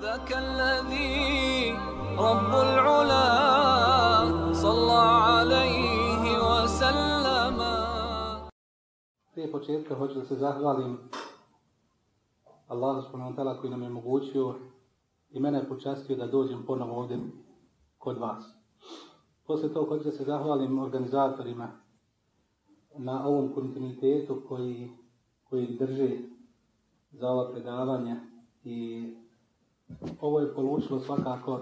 ذاك الذي رب العلا صلى عليه وسلم Prije početka hoću da se zahvalim Allahu subhanahu wa ta'ala koji nam je omogućio i mene je počastio da dođem ponovo ovdje kod vas. Poslije toga hoću da se zahvalim organizatorima na ovom kontinuitetu koji, koji drži za ova predavanja i ovo je polučilo svakako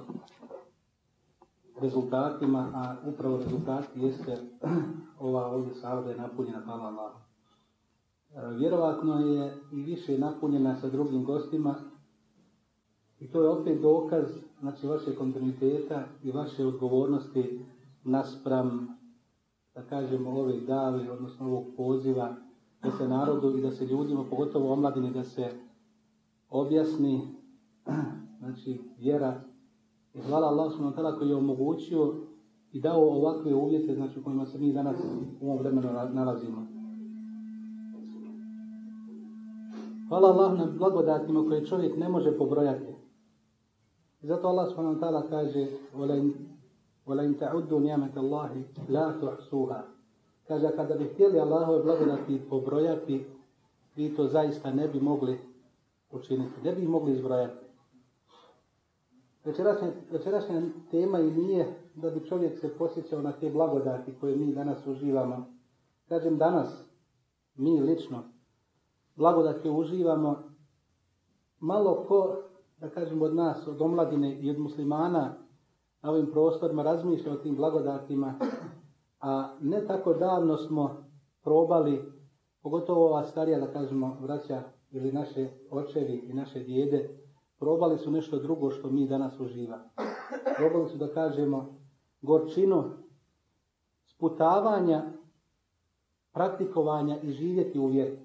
rezultatima, a upravo rezultati jeste ova ovdje sala da je napunjena, hvala Allahu. E, Vjerovatno je i više napunjena sa drugim gostima i to je opet dokaz znači, vaše kontinuiteta i vaše odgovornosti naspram, da kažemo, ove davi, odnosno ovog poziva da se narodu i da se ljudima, pogotovo omladini, da se objasni znači, vjera. I hvala Allah subhanahu wa ta'ala koji je omogućio i dao ovakve uvjete znači, u kojima se mi danas u ovom vremenu nalazimo. Hvala Allah na blagodatima koje čovjek ne može pobrojati. I zato Allah subhanahu wa ta'ala kaže وَلَا إِنْ تَعُدُّوا نِعْمَةَ اللَّهِ لَا تُحْسُوهَا Kaže, kada bi htjeli Allahove blagodati pobrojati, vi to zaista ne bi mogli učiniti, ne bi ih mogli izbrojati. Večerašnja, tema i nije da bi čovjek se posjećao na te blagodati koje mi danas uživamo. Kažem danas, mi lično, blagodati uživamo, malo ko, da kažem od nas, od omladine i od muslimana na ovim prostorima razmišlja o tim blagodatima, a ne tako davno smo probali, pogotovo ova starija, da kažemo, vraća ili naše očevi i naše djede, probali su nešto drugo što mi danas uživa. Probali su da kažemo gorčinu sputavanja, praktikovanja i živjeti u vjeri.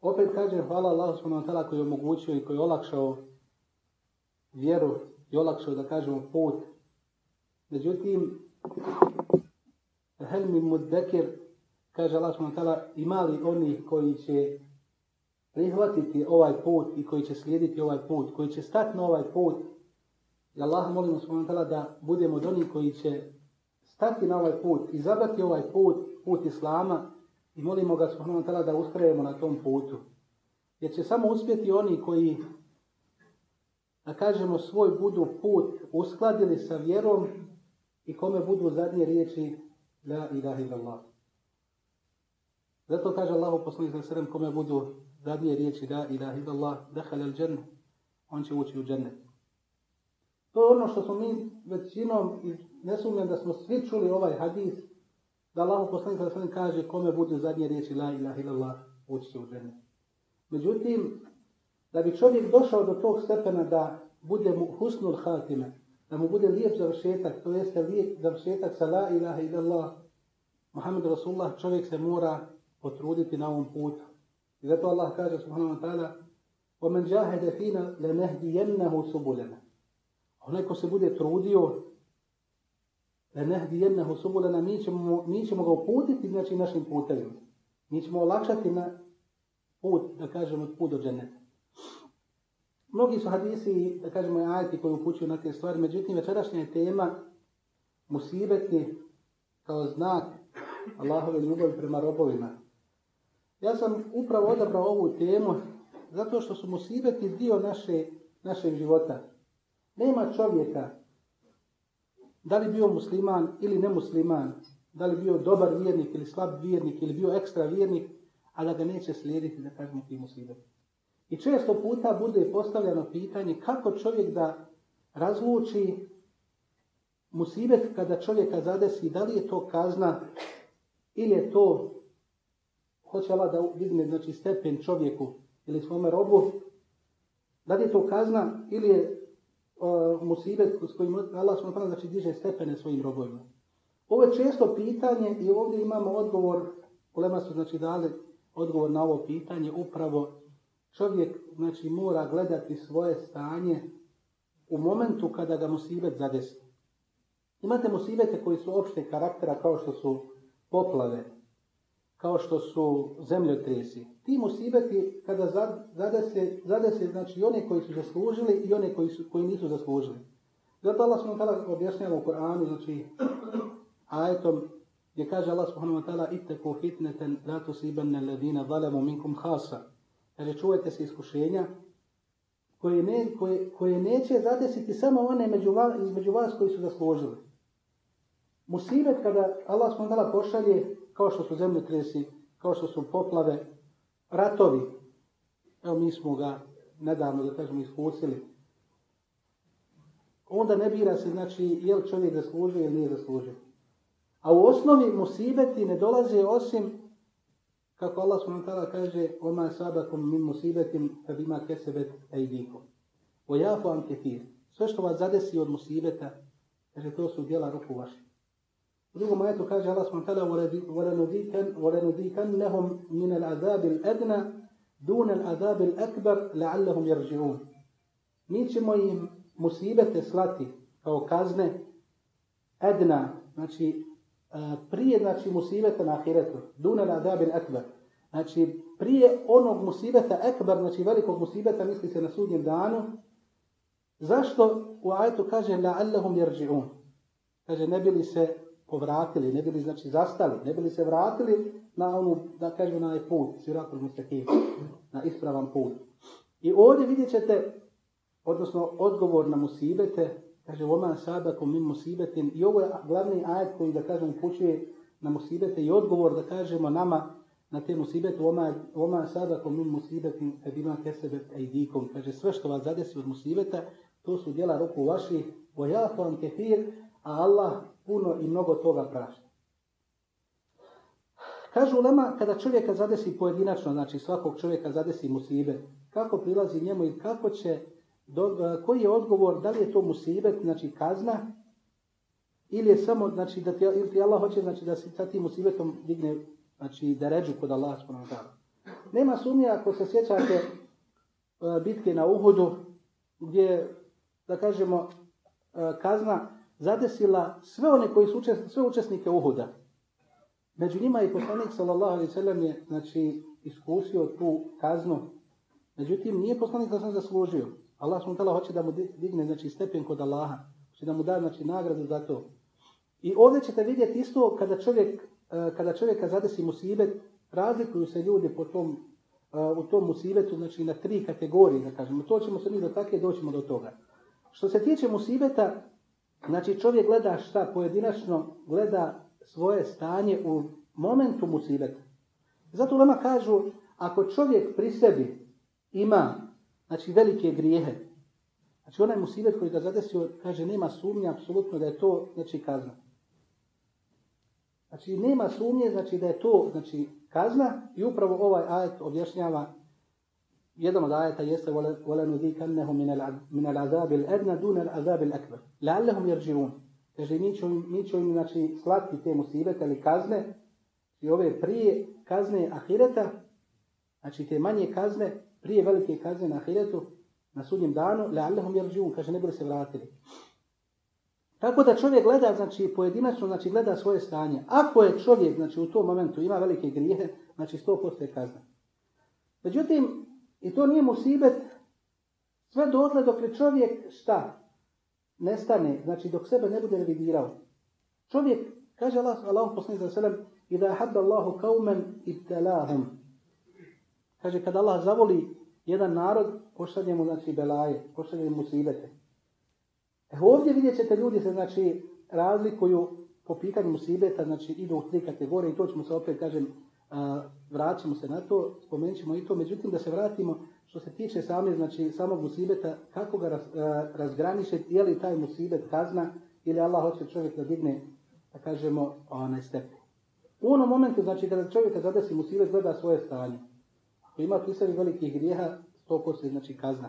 Opet kažem hvala Allahu subhanahu koji je omogućio i koji je olakšao vjeru i olakšao da kažemo put. Međutim, Helmi Muddekir, kaže Allah subhanahu ima li oni koji će prihvatiti ovaj put i koji će slijediti ovaj put, koji će stati na ovaj put. I Allah molimo ta'ala da budemo od onih koji će stati na ovaj put, izabrati ovaj put, put Islama i molimo ga ta'ala da ustrajemo na tom putu. Jer će samo uspjeti oni koji, da kažemo, svoj budu put uskladili sa vjerom i kome budu zadnje riječi La ilaha illallah. Zato kaže Allah u poslanih za kome budu zadnje riječi La ilaha illallah, dehal al džennet, on će ući u džennet. To je ono što smo mi većinom, i ne sumnjam da smo svi čuli ovaj hadis, da Allah u poslanih za kaže kome budu zadnje riječi La ilaha illallah, ući će u džennet. Međutim, da bi čovjek došao do tog stepena da bude mu husnul hatime, da mu bude lijep završetak, to jeste lijep završetak sa la ilaha illallah, Muhammed Rasulullah, čovjek se mora potruditi na ovom putu. I zato Allah kaže subhanahu wa ta'ala وَمَنْ جَاهَدَ فِينَا لَنَهْدِيَنَّهُ سُبُلَنَا Onaj ko se bude trudio لَنَهْدِيَنَّهُ سُبُلَنَا mi ćemo, mi ćemo ga uputiti znači, našim putevima. Mi ćemo olakšati na put, da kažemo, put do dženeta. Mnogi su hadisi, da kažemo, ajati koji upućuju na te stvari, međutim, večerašnja je tema musibeti kao znak Allahove ljubavi prema robovima. Ja sam upravo odabrao ovu temu zato što su musibeti dio naše, našeg života. Nema čovjeka, da li bio musliman ili nemusliman, da li bio dobar vjernik ili slab vjernik ili bio ekstra vjernik, a da ga neće slijediti, da kažemo, ti musibeti. I često puta bude postavljeno pitanje kako čovjek da razluči musibet kada čovjeka zadesi, da li je to kazna ili je to, hoće Allah da digne znači, stepen čovjeku ili svome robu, da li je to kazna ili je uh, musibet s kojim Allah smo znači, diže stepene svojim robovima. Ovo je često pitanje i ovdje imamo odgovor, Ulema su znači dali odgovor na ovo pitanje, upravo čovjek znači, mora gledati svoje stanje u momentu kada ga musibet zadesi. Imate musibete koji su opšte karaktera kao što su poplave, kao što su zemljotresi. Ti musibeti kada zadese, zadese znači i one koji su zaslužili i one koji, su, koji nisu zaslužili. Zato Allah subhanahu wa ta'ala objašnjava u Koranu, znači ajetom gdje kaže Allah subhanahu wa ta'ala ittaku fitneten la tusibanna alladhina zalamu minkum khasa. Kaže čuvajte se iskušenja koje, ne, koje, koje neće zadesiti samo one među vas, između vas koji su zaslužili. Musibet kada Allah subhanahu wa pošalje kao što su zemljotresi, kao što su poplave, ratovi. Evo mi smo ga nedavno, da kažemo, iskusili. Onda ne bira se, znači, je li čovjek zaslužio ili nije zaslužio. A u osnovi musibeti ne dolaze osim, kako Allah s.w.t. kaže, oma sabakom min musibetim kad ima kesebet ejdikom. O jafu anketir. Sve što vas zadesi od musibeta, kaže, to su djela ruku vaših. U drugom ajetu kaže Allah s.w.t. وَلَنُذِيكَنَّهُمْ مِنَ الْعَذَابِ الْأَدْنَى دُونَ الْعَذَابِ الْأَكْبَرِ لَعَلَّهُمْ يَرْجِعُونَ Mi ćemo im musibete slati kao kazne edna, znači prije znači musibeta na ahiretu, dune la adabil akbar. Znači prije onog musibeta ekbar, znači velikog musibeta, misli se na sudnjem danu. Zašto u ajetu kaže la'allahum yarji'un? Kaže ne bili se povratili, ne bili znači zastali, ne bili se vratili na onu, da kažemo na onaj put, siratul mustaqim, na ispravan put. I ovdje vidjet ćete, odnosno odgovor na musibete, Kaže, oma sabakom min musibetin. I ovo je glavni ajet koji, da kažem, upućuje na musibete i odgovor, da kažemo, nama na te musibete. Oma, oma sabakom min musibetin, kad ima kesebet ejdikom. Kaže, sve što vas zadesi od musibeta, to su djela ruku vaših. Vojafu vam kefir, a Allah puno i mnogo toga prašta. Kažu lema, kada čovjeka zadesi pojedinačno, znači svakog čovjeka zadesi musibe, kako prilazi njemu i kako će do, koji je odgovor, da li je to musibet, znači kazna, ili je samo, znači, da ti, ili ti Allah hoće, znači, da se sa tim musibetom digne, znači, da ređu kod Allah Nema sumnje ako se sjećate bitke na Uhudu, gdje, da kažemo, kazna zadesila sve one koji su učesnike, sve učesnike Uhuda. Među njima i poslanik sallallahu alaihi sallam je, znači, iskusio tu kaznu. Međutim, nije poslanik da sam zaslužio. Allah subhanahu hoće da mu digne znači, stepen kod Allaha. Hoće da mu da znači, nagradu za to. I ovdje ćete vidjeti isto kada čovjek, e, kada čovjeka zadesi musibet, razlikuju se ljudi po tom, e, u tom musibetu znači, na tri kategorije, da kažemo. To ćemo se mi do takve doćemo do toga. Što se tiče musibeta, znači čovjek gleda šta pojedinačno, gleda svoje stanje u momentu musibeta. Zato lama kažu, ako čovjek pri sebi ima znači velike grijehe. Znači onaj musibet koji ga zadesio, kaže, nema sumnje apsolutno da je to, znači, kazna. Znači, nema sumnje, znači, da je to, znači, kazna i upravo ovaj ajet objašnjava jedan od ajeta jeste وَلَنُذِيكَنَّهُمْ مِنَ الْعَذَابِ الْأَدْنَ دُونَ الْعَذَابِ الْأَكْبَرِ لَعَلَّهُمْ يَرْجِعُونَ Kaže, mi ćemo, mi ćemo im, znači, slati te musibete ili kazne i ove prije kazne ahireta, znači te manje kazne, prije velike kazne na ahiretu, na sudnjem danu, le'allehum jerđun, kaže, ne bude se vratili. Tako da čovjek gleda, znači pojedinačno, znači gleda svoje stanje. Ako je čovjek, znači u tom momentu ima velike grijehe, znači 100% je kazna. Međutim, i to nije musibet, sve dotle dok je čovjek šta? Nestane, znači dok sebe ne bude revidirao. Čovjek, kaže Allah, Allah poslanik za selem, i da hadda Allahu kaumen ibtelahum. Kaže, kad Allah zavoli jedan narod, pošalje mu, znači, belaje, pošalje mu sibete. E ovdje vidjet ćete, ljudi se, znači, razlikuju po pitanju musibeta, znači, idu u tri kategorije i to ćemo se opet, kažem, vraćamo se na to, spomenut ćemo i to. Međutim, da se vratimo što se tiče same, znači, samog musibeta, kako ga raz, razgraničiti, je li taj musibet kazna ili Allah hoće čovjek da digne, da kažemo, onaj stepen. U onom momentu, znači, kada čovjeka zadesi musibet, gleda svoje stanje. Ako ima pri sebi velikih grijeha, 100% znači kazna.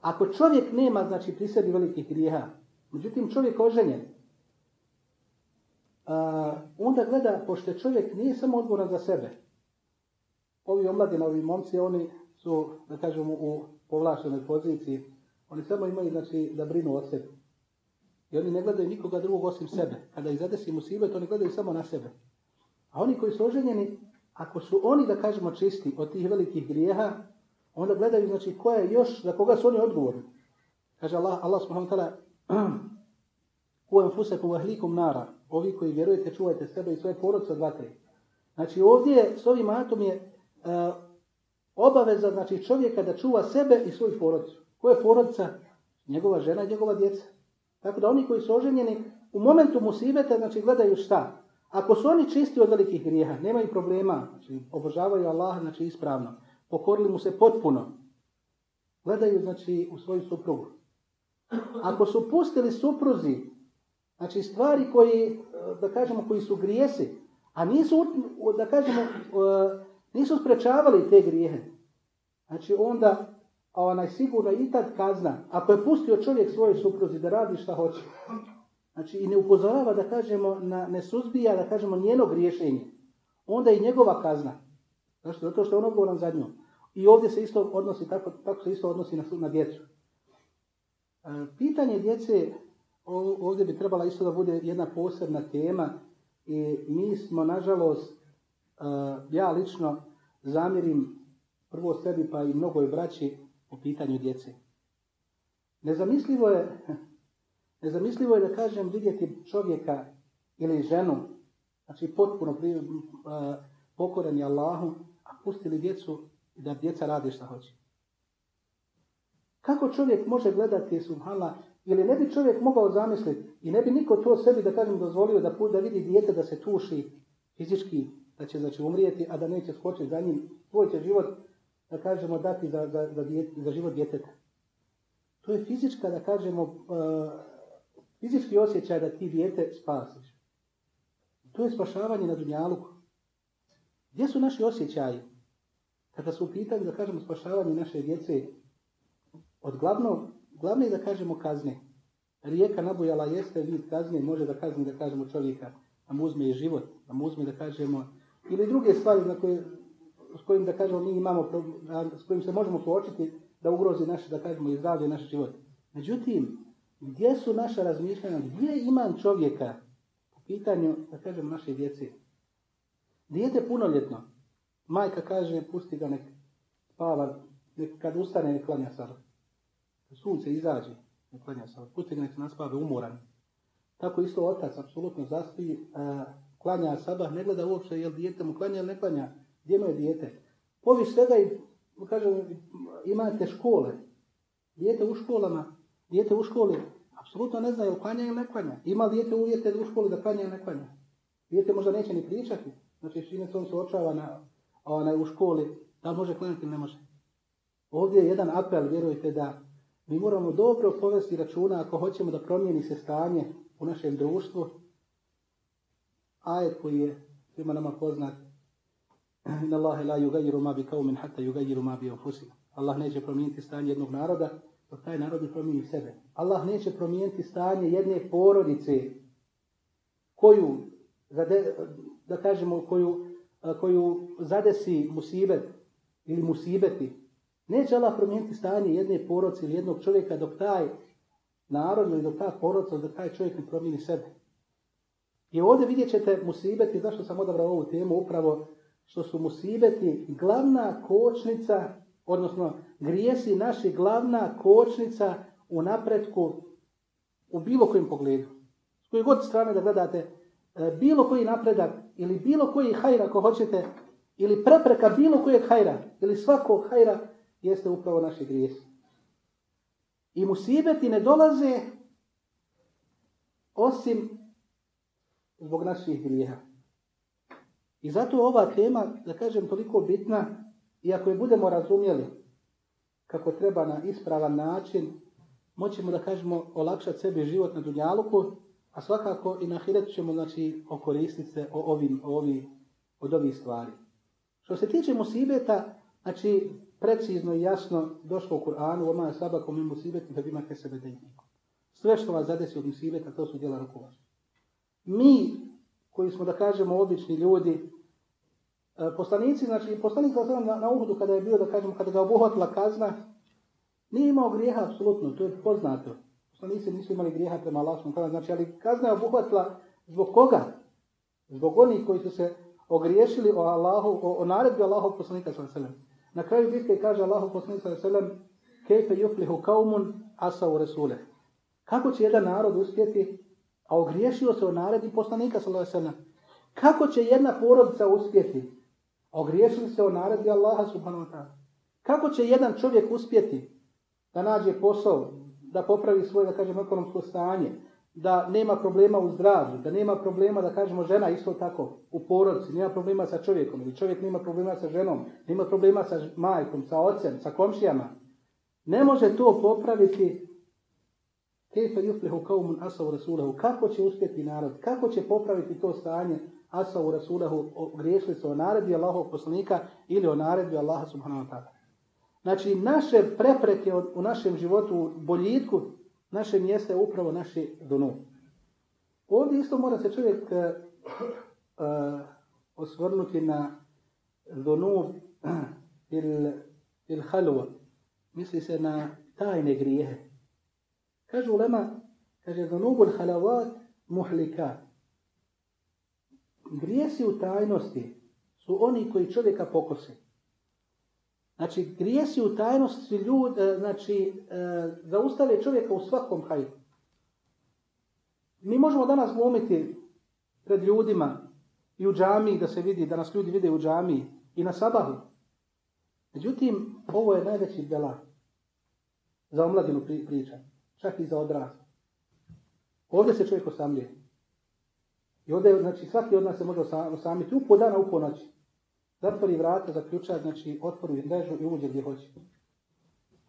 Ako čovjek nema znači pri sebi velikih grijeha, međutim čovjek oženjen, a, onda gleda, pošto čovjek nije samo odgovoran za sebe. Ovi omladina, ovi momci, oni su, da kažemo, u povlaštenoj poziciji. Oni samo imaju, znači, da brinu o sebi. I oni ne gledaju nikoga drugog osim sebe. Kada ih zadesi musibet, oni gledaju samo na sebe. A oni koji su oženjeni, ako su oni, da kažemo, čisti od tih velikih grijeha, onda gledaju, znači, ko je još, za koga su oni odgovorni. Kaže Allah, Allah subhanahu wa ta'ala, u enfusekum ahlikum nara, ovi koji vjerujete, čuvajte sebe i svoje porodce od vatre. Znači ovdje s ovim atom je uh, obaveza znači, čovjeka da čuva sebe i svoju porodicu. Ko je porodica? Njegova žena i njegova djeca. Tako da oni koji su oženjeni u momentu musibeta znači gledaju šta? Ako su oni čisti od velikih grijeha, nemaju problema, znači obožavaju Allaha znači ispravno, pokorili mu se potpuno, gledaju znači u svoju suprugu. Ako su pustili supruzi, znači stvari koji, da kažemo, koji su grijesi, a nisu, da kažemo, nisu sprečavali te grijehe, znači onda onaj sigurno i tad kazna, ako je pustio čovjek svoje supruzi da radi šta hoće, znači i ne upozorava da kažemo, na, ne suzbija da kažemo njeno griješenje, onda i njegova kazna. Zašto? Zato što je on odgovoran za nju. I ovdje se isto odnosi, tako, tako se isto odnosi na, na djecu. E, pitanje djece, ovdje bi trebala isto da bude jedna posebna tema i mi smo, nažalost, e, ja lično zamjerim prvo sebi pa i mnogoj braći po pitanju djece. Nezamislivo je, nezamislivo je da kažem vidjeti čovjeka ili ženu, znači potpuno uh, pokoreni Allahu, a pustili djecu da djeca radi šta hoće. Kako čovjek može gledati subhala, ili ne bi čovjek mogao zamisliti i ne bi niko to sebi da kažem dozvolio da, da vidi dijete da se tuši fizički, da će znači umrijeti, a da neće skočiti za njim, svoj će život da kažemo, dati za, za, za, djete, za život djeteta. To je fizička, da kažemo, uh, fizički osjećaj da ti dijete spasiš. To je spašavanje na dunjaluku. Gdje su naši osjećaji? Kada su u pitanju, da kažemo, spašavanje naše djece od glavnog, glavne, da kažemo, kazne. Rijeka nabujala jeste vid kazne, može da kazni, da kažemo, čovjeka, da mu uzme i život, da mu uzme, da kažemo, ili druge stvari na koje s kojim da kažemo mi imamo, s kojim se možemo suočiti da ugrozi naše, da kažemo, i zdravlje naš život. Međutim, gdje su naša razmišljanja, gdje imam čovjeka po pitanju, da kažem, naše djece? Dijete punoljetno. Majka kaže, pusti ga nek spava, nek kad ustane nek klanja sabah. Sunce izađe, nek klanja ga nek se naspave umoran. Tako isto otac, apsolutno zaspi, klanja sabah, ne gleda uopšte jel dijete mu klanja ili ne klanja. Gdje mu je dijete? Povi svega i, kažem, imate škole. Dijete u školama, dijete u školi, apsolutno ne zna je li klanja ili ne klanja. Ima dijete uvjete u školi da klanja ili ne klanja. Dijete možda neće ni pričati. Znači, čine se on se očava na, onaj, u školi, da li može klanjati ili ne može. Ovdje je jedan apel, vjerujte da mi moramo dobro povesti računa ako hoćemo da promijeni se stanje u našem društvu. Ajet koji je svima nama poznat, In Allahe la yugayiru ma bi kaumin hatta yugayiru ma bi anfusihim. Allah neće promijeniti stanje jednog naroda dok taj narod ne promijeni sebe. Allah neće promijeniti stanje jedne porodice koju, da kažemo, koju, koju zadesi musibet ili musibeti. Neće Allah promijeniti stanje jedne porodice ili jednog čovjeka dok taj narod ili dok ta porodica, dok taj čovjek ne promijeni sebe. I ovdje vidjet ćete musibeti, zašto sam odabrao ovu temu, upravo što su musibeti glavna kočnica, odnosno grijesi naši glavna kočnica u napretku u bilo kojem pogledu. S koje god strane da gledate, e, bilo koji napredak ili bilo koji hajra ako hoćete, ili prepreka bilo kojeg hajra, ili svakog hajra, jeste upravo naši grijesi. I musibeti ne dolaze osim zbog naših grijeha. I zato ova tema, da kažem, toliko bitna, i ako je budemo razumjeli kako treba na ispravan način, moćemo da kažemo olakšati sebi život na Dunjaluku, a svakako i na Hiretu ćemo znači, okoristiti se o ovim, o ovi, od ovih stvari. Što se tiče musibeta, znači precizno i jasno došlo u Kur'anu, oma sabakom i musibeti da sebe dejniku. Sve što vas zadesi od musibeta, to su djela ruku Mi koji smo, da kažemo, obični ljudi, e, poslanici, znači, poslanik na, na uhodu kada je bio, da kažemo, kada ga obuhvatila kazna, nije imao grijeha, apsolutno, to je poznato. Poslanici nisu imali grijeha prema Allahom, znači, ali kazna je obuhvatila zbog koga? Zbog onih koji su se ogriješili o Allahu, o, o naredbi Allahu poslanika sallallahu Na kraju bitke kaže Allahu poslanik sallallahu kejfe yuflihu kaumun asau resule. Kako će jedan narod uspjeti, a ogriješio se o naredbi poslanika sallallahu Kako će jedna porodica uspjeti, a se o naredbi Allaha subhanahu wa ta'ala. Kako će jedan čovjek uspjeti da nađe posao, da popravi svoje, da kažem, ekonomsko stanje, da nema problema u zdravlju, da nema problema, da kažemo, žena isto tako u porodici, nema problema sa čovjekom, ili čovjek nema problema sa ženom, nema problema sa majkom, sa ocem, sa komšijama. Ne može to popraviti Kejfe yuflihu kaumun asavu rasulahu. Kako će uspjeti narod? Kako će popraviti to stanje asavu rasulahu? Griješili se o naredbi Allahov poslanika ili o naredbi Allaha subhanahu wa ta'ala. Znači, naše prepreke u našem životu, boljitku, naše mjesta je upravo naši donu. Ovdje isto mora se čovjek uh, osvrnuti na donu il, il halwa. Misli se na tajne grijehe. Kaže ulema, kaže dunubul halavat muhlika. Grijesi u tajnosti su oni koji čovjeka pokose. Znači, grijesi u tajnosti ljudi, e, znači, e, zaustave čovjeka u svakom hajdu. Mi možemo danas glumiti pred ljudima i u džamiji da se vidi, da nas ljudi vide u džamiji i na sabahu. Međutim, ovo je najveći bela za omladinu priča, čak i za odraz. Ovdje se čovjek osamljuje. I ovdje, znači, svaki od nas se može osamiti u po dana, u po noći. Zatvori vrata, zaključa, znači otvori mrežu i uđe gdje hoće.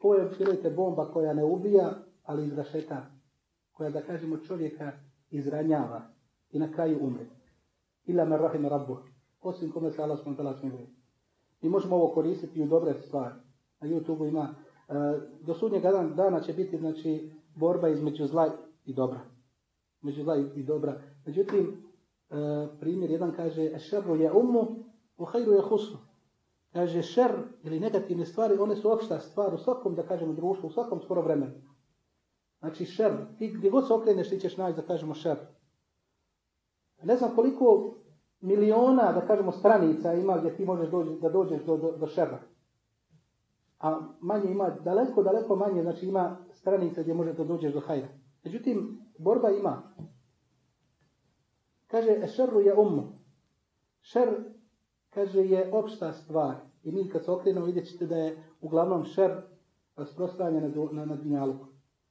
To je, bomba koja ne ubija, ali izrašeta. Koja, da kažemo, čovjeka izranjava i na kraju umre. Ila me rahim rabbu. Osim kome se Allah smiluje. Mi možemo ovo koristiti u dobre stvari. Na YouTube ima. E, do sudnjega dana će biti, znači, borba između zla i dobra. Među zla i dobra. Međutim, e, primjer jedan kaže, šerru je umu, u hajru je husnu. Kaže, šer ili negativne stvari, one su opšta stvar u svakom, da kažemo, društvu, u svakom skoro vremenu. Znači, šer. Ti gdje god se okreneš, ti ćeš naći da kažemo šer. Ne znam koliko miliona, da kažemo, stranica ima gdje ti možeš doći, da dođeš do, do, do šera. A manje ima, daleko, daleko manje, znači ima stranica gdje možeš da dođeš do hajra. Međutim, borba ima. Kaže, šerru je ummu. Šer kaže, je opšta stvar. I mi kad se okrenemo vidjet ćete da je uglavnom šer rasprostranjen na, na, na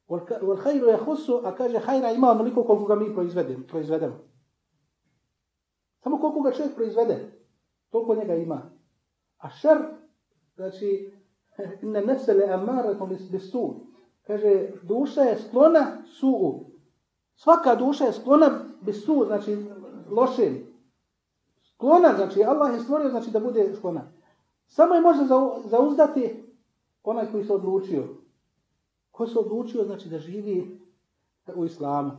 Wal hajru je husu, a kaže hajra ima onoliko koliko ga mi proizvedemo. proizvedemo. Samo koliko ga čovjek proizvede, toliko njega ima. A šer, znači, ne nesele amaratom su. Kaže, duša je sklona su'u. Svaka duša je sklona su, znači lošem. Sklona, znači Allah je stvorio znači da bude sklona. Samo je može zauzdati onaj koji se odlučio. Ko se odlučio znači da živi u islamu.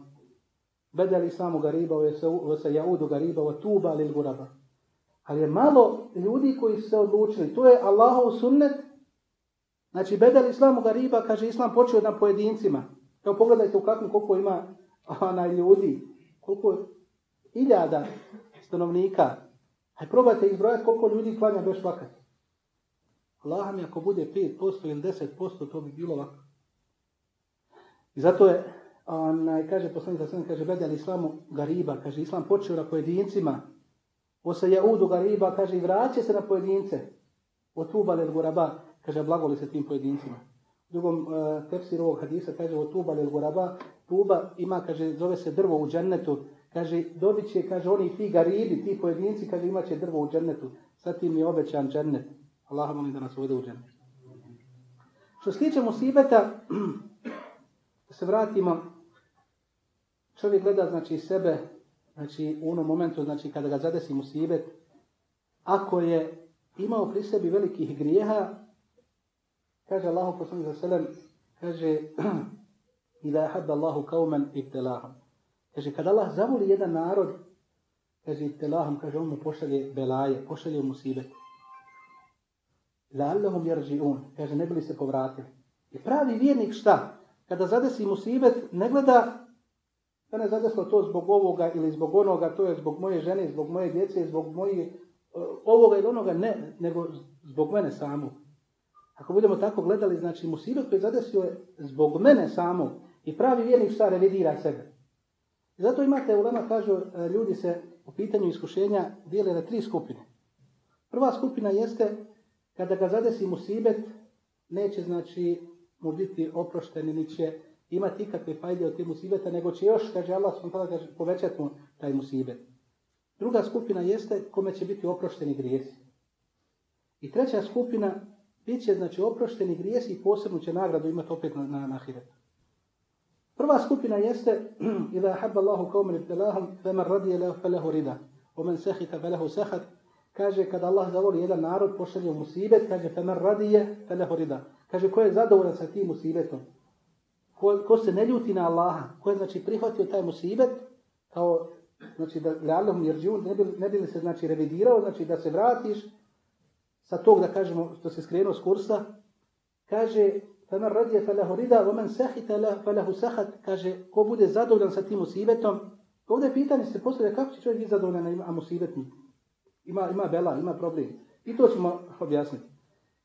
Bedel islamu gariba, se jaudu gariba, o tuba lil guraba. Ali je malo ljudi koji se odlučili. To je Allahov sunnet. Znači, bedel islamu gariba, kaže islam počeo na pojedincima. Evo pogledajte u kakvom koliko ima onaj ljudi. Koliko iljada stanovnika. Aj probajte izbrojati koliko ljudi klanja bez švakat. Allah mi ako bude 5% ili 10%, to bi bilo lako. I zato je, onaj, kaže poslanik sa kaže, bedel islamu gariba, kaže, islam počeo na pojedincima, Osa jaudu gariba, kaže, i vraća se na pojedince. O tuba lel guraba, kaže, blagoli se tim pojedincima. U drugom uh, tefsiru ovog hadisa kaže, o tuba lel guraba, tuba ima, kaže, zove se drvo u džennetu, Kaže, dobit će, kaže, oni ti garibi, ti pojedinci, kaže, imat će drvo u džennetu. Sad tim je obećan džennet. Allah molim da nas uvede u džennet. Što se tiče musibeta, da se vratimo, čovjek gleda, znači, sebe, znači, u onom momentu, znači, kada ga zadesi musibet, ako je imao pri sebi velikih grijeha, kaže Allah poslanik za selem, kaže, ila habba Allahu kaumen ibtelahom. Kaže, kad Allah zavoli jedan narod, kaže, telahom, kaže, on mu pošalje belaje, pošalje mu sibet. La'allahum yarji'un, kaže, ne bili se povratili. I pravi vjernik šta? Kada zadesi musibet, ne gleda da ne zadeslo to zbog ovoga ili zbog onoga, to je zbog moje žene, zbog moje djece, zbog moje ovoga ili onoga, ne, nego zbog mene samog. Ako budemo tako gledali, znači musibet koji zadesio je zbog mene samog i pravi vjernik šta revidira sebe. Zato imate, u Lema kažu, e, ljudi se u pitanju iskušenja dijele na tri skupine. Prva skupina jeste kada ga zadesi musibet, neće znači mu biti oprošteni, ni će imati ikakve fajde od te musibeta, nego će još, kaže Allah, kaže, povećati mu taj musibet. Druga skupina jeste kome će biti oprošteni grijesi. I treća skupina bit će znači oprošteni grijesi i posebnu će nagradu imati opet na, na, na Prva skupina jeste Ida habba Allahu qawman ibtalahum feman radiya falahu rida. Omen sehita falahu sehat. Kaže kada Allah zavoli jedan narod pošalje u musibet, kaže feman radije falahu rida. Kaže ko je zadovoljan sa tim musibetom. Ko, ko se ne ljuti na Allaha, ko je znači prihvatio taj musibet kao znači da realnom jerđun ne bi, ne bi li se znači revidirao, znači da se vratiš sa tog da kažemo što se skrenuo s kursa, kaže Femen radije felehu rida, omen sehite felehu sehat, kaže, ko bude zadovoljan sa tim musibetom. Pa ovdje je pitanje se postavlja kako će čovjek biti zadovoljan, a musibetnik. Ima, ima bela, ima problem. I to ćemo objasniti.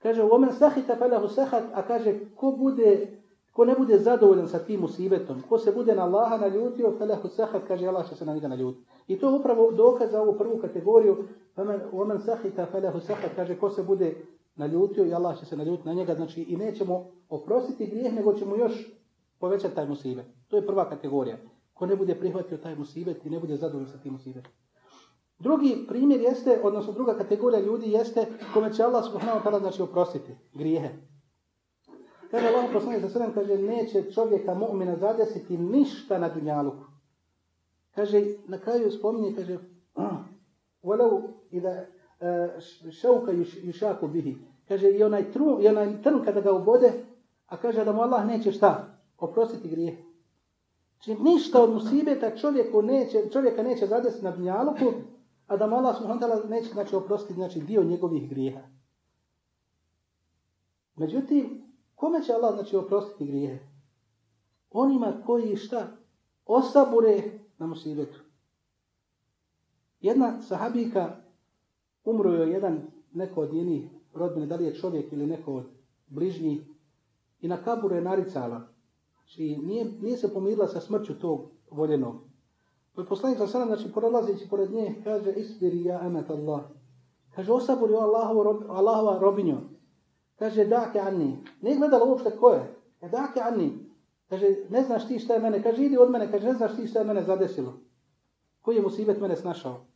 Kaže, omen sehite felehu sehat, a kaže, ko bude Ko ne bude zadovoljan sa tim musibetom, ko se bude na Allaha naljutio, felehu sehat, kaže Allah će se na njega naljutiti. I to je upravo dokaz za ovu prvu kategoriju, omen sahita felehu sehat, kaže ko se bude naljutio i Allah će se naljutiti na njega, znači i nećemo oprostiti grijeh, nego ćemo još povećati taj musibet. To je prva kategorija. Ko ne bude prihvatio taj musibet i ne bude zadovoljan sa tim musibetom. Drugi primjer jeste, odnosno druga kategorija ljudi jeste kome će Allah subhanahu tada znači oprostiti grijehe. Kaže Allah poslanik za sredem, kaže neće čovjeka mu'mina zadesiti ništa na dunjaluku. Kaže, na kraju spominje, kaže, وَلَوْ إِذَا šauka jušaku bihi. Kaže, i onaj, tru, i onaj trn kada ga ubode, a kaže da mu Allah neće šta? Oprostiti grije. Znači, ništa od musibeta čovjeku neće, čovjeka neće zadesiti na dnjaluku, a da mu Allah subhanahu neće znači, oprostiti znači, dio njegovih grijeha. Međutim, kome će Allah znači, oprostiti grijehe? Onima koji šta? Osabure na musibetu. Jedna sahabika Umro je jedan neko od njenih rodbine, da li je čovjek ili neko od bližnjih, i na kaburu je naricala. Znači, nije, nije se pomirila sa smrću tog voljenog. To je poslanik sa sada, znači, prolazeći pored nje, kaže, isbiri ja emet Allah. Kaže, osaburi o Allahova robinjo. Kaže, dake anni. Nije gledala uopšte ko je. E, dake anni. Kaže, ne znaš ti šta je mene. Kaže, idi od mene. Kaže, ne znaš ti šta je mene zadesilo. Koji je musibet mene snašao.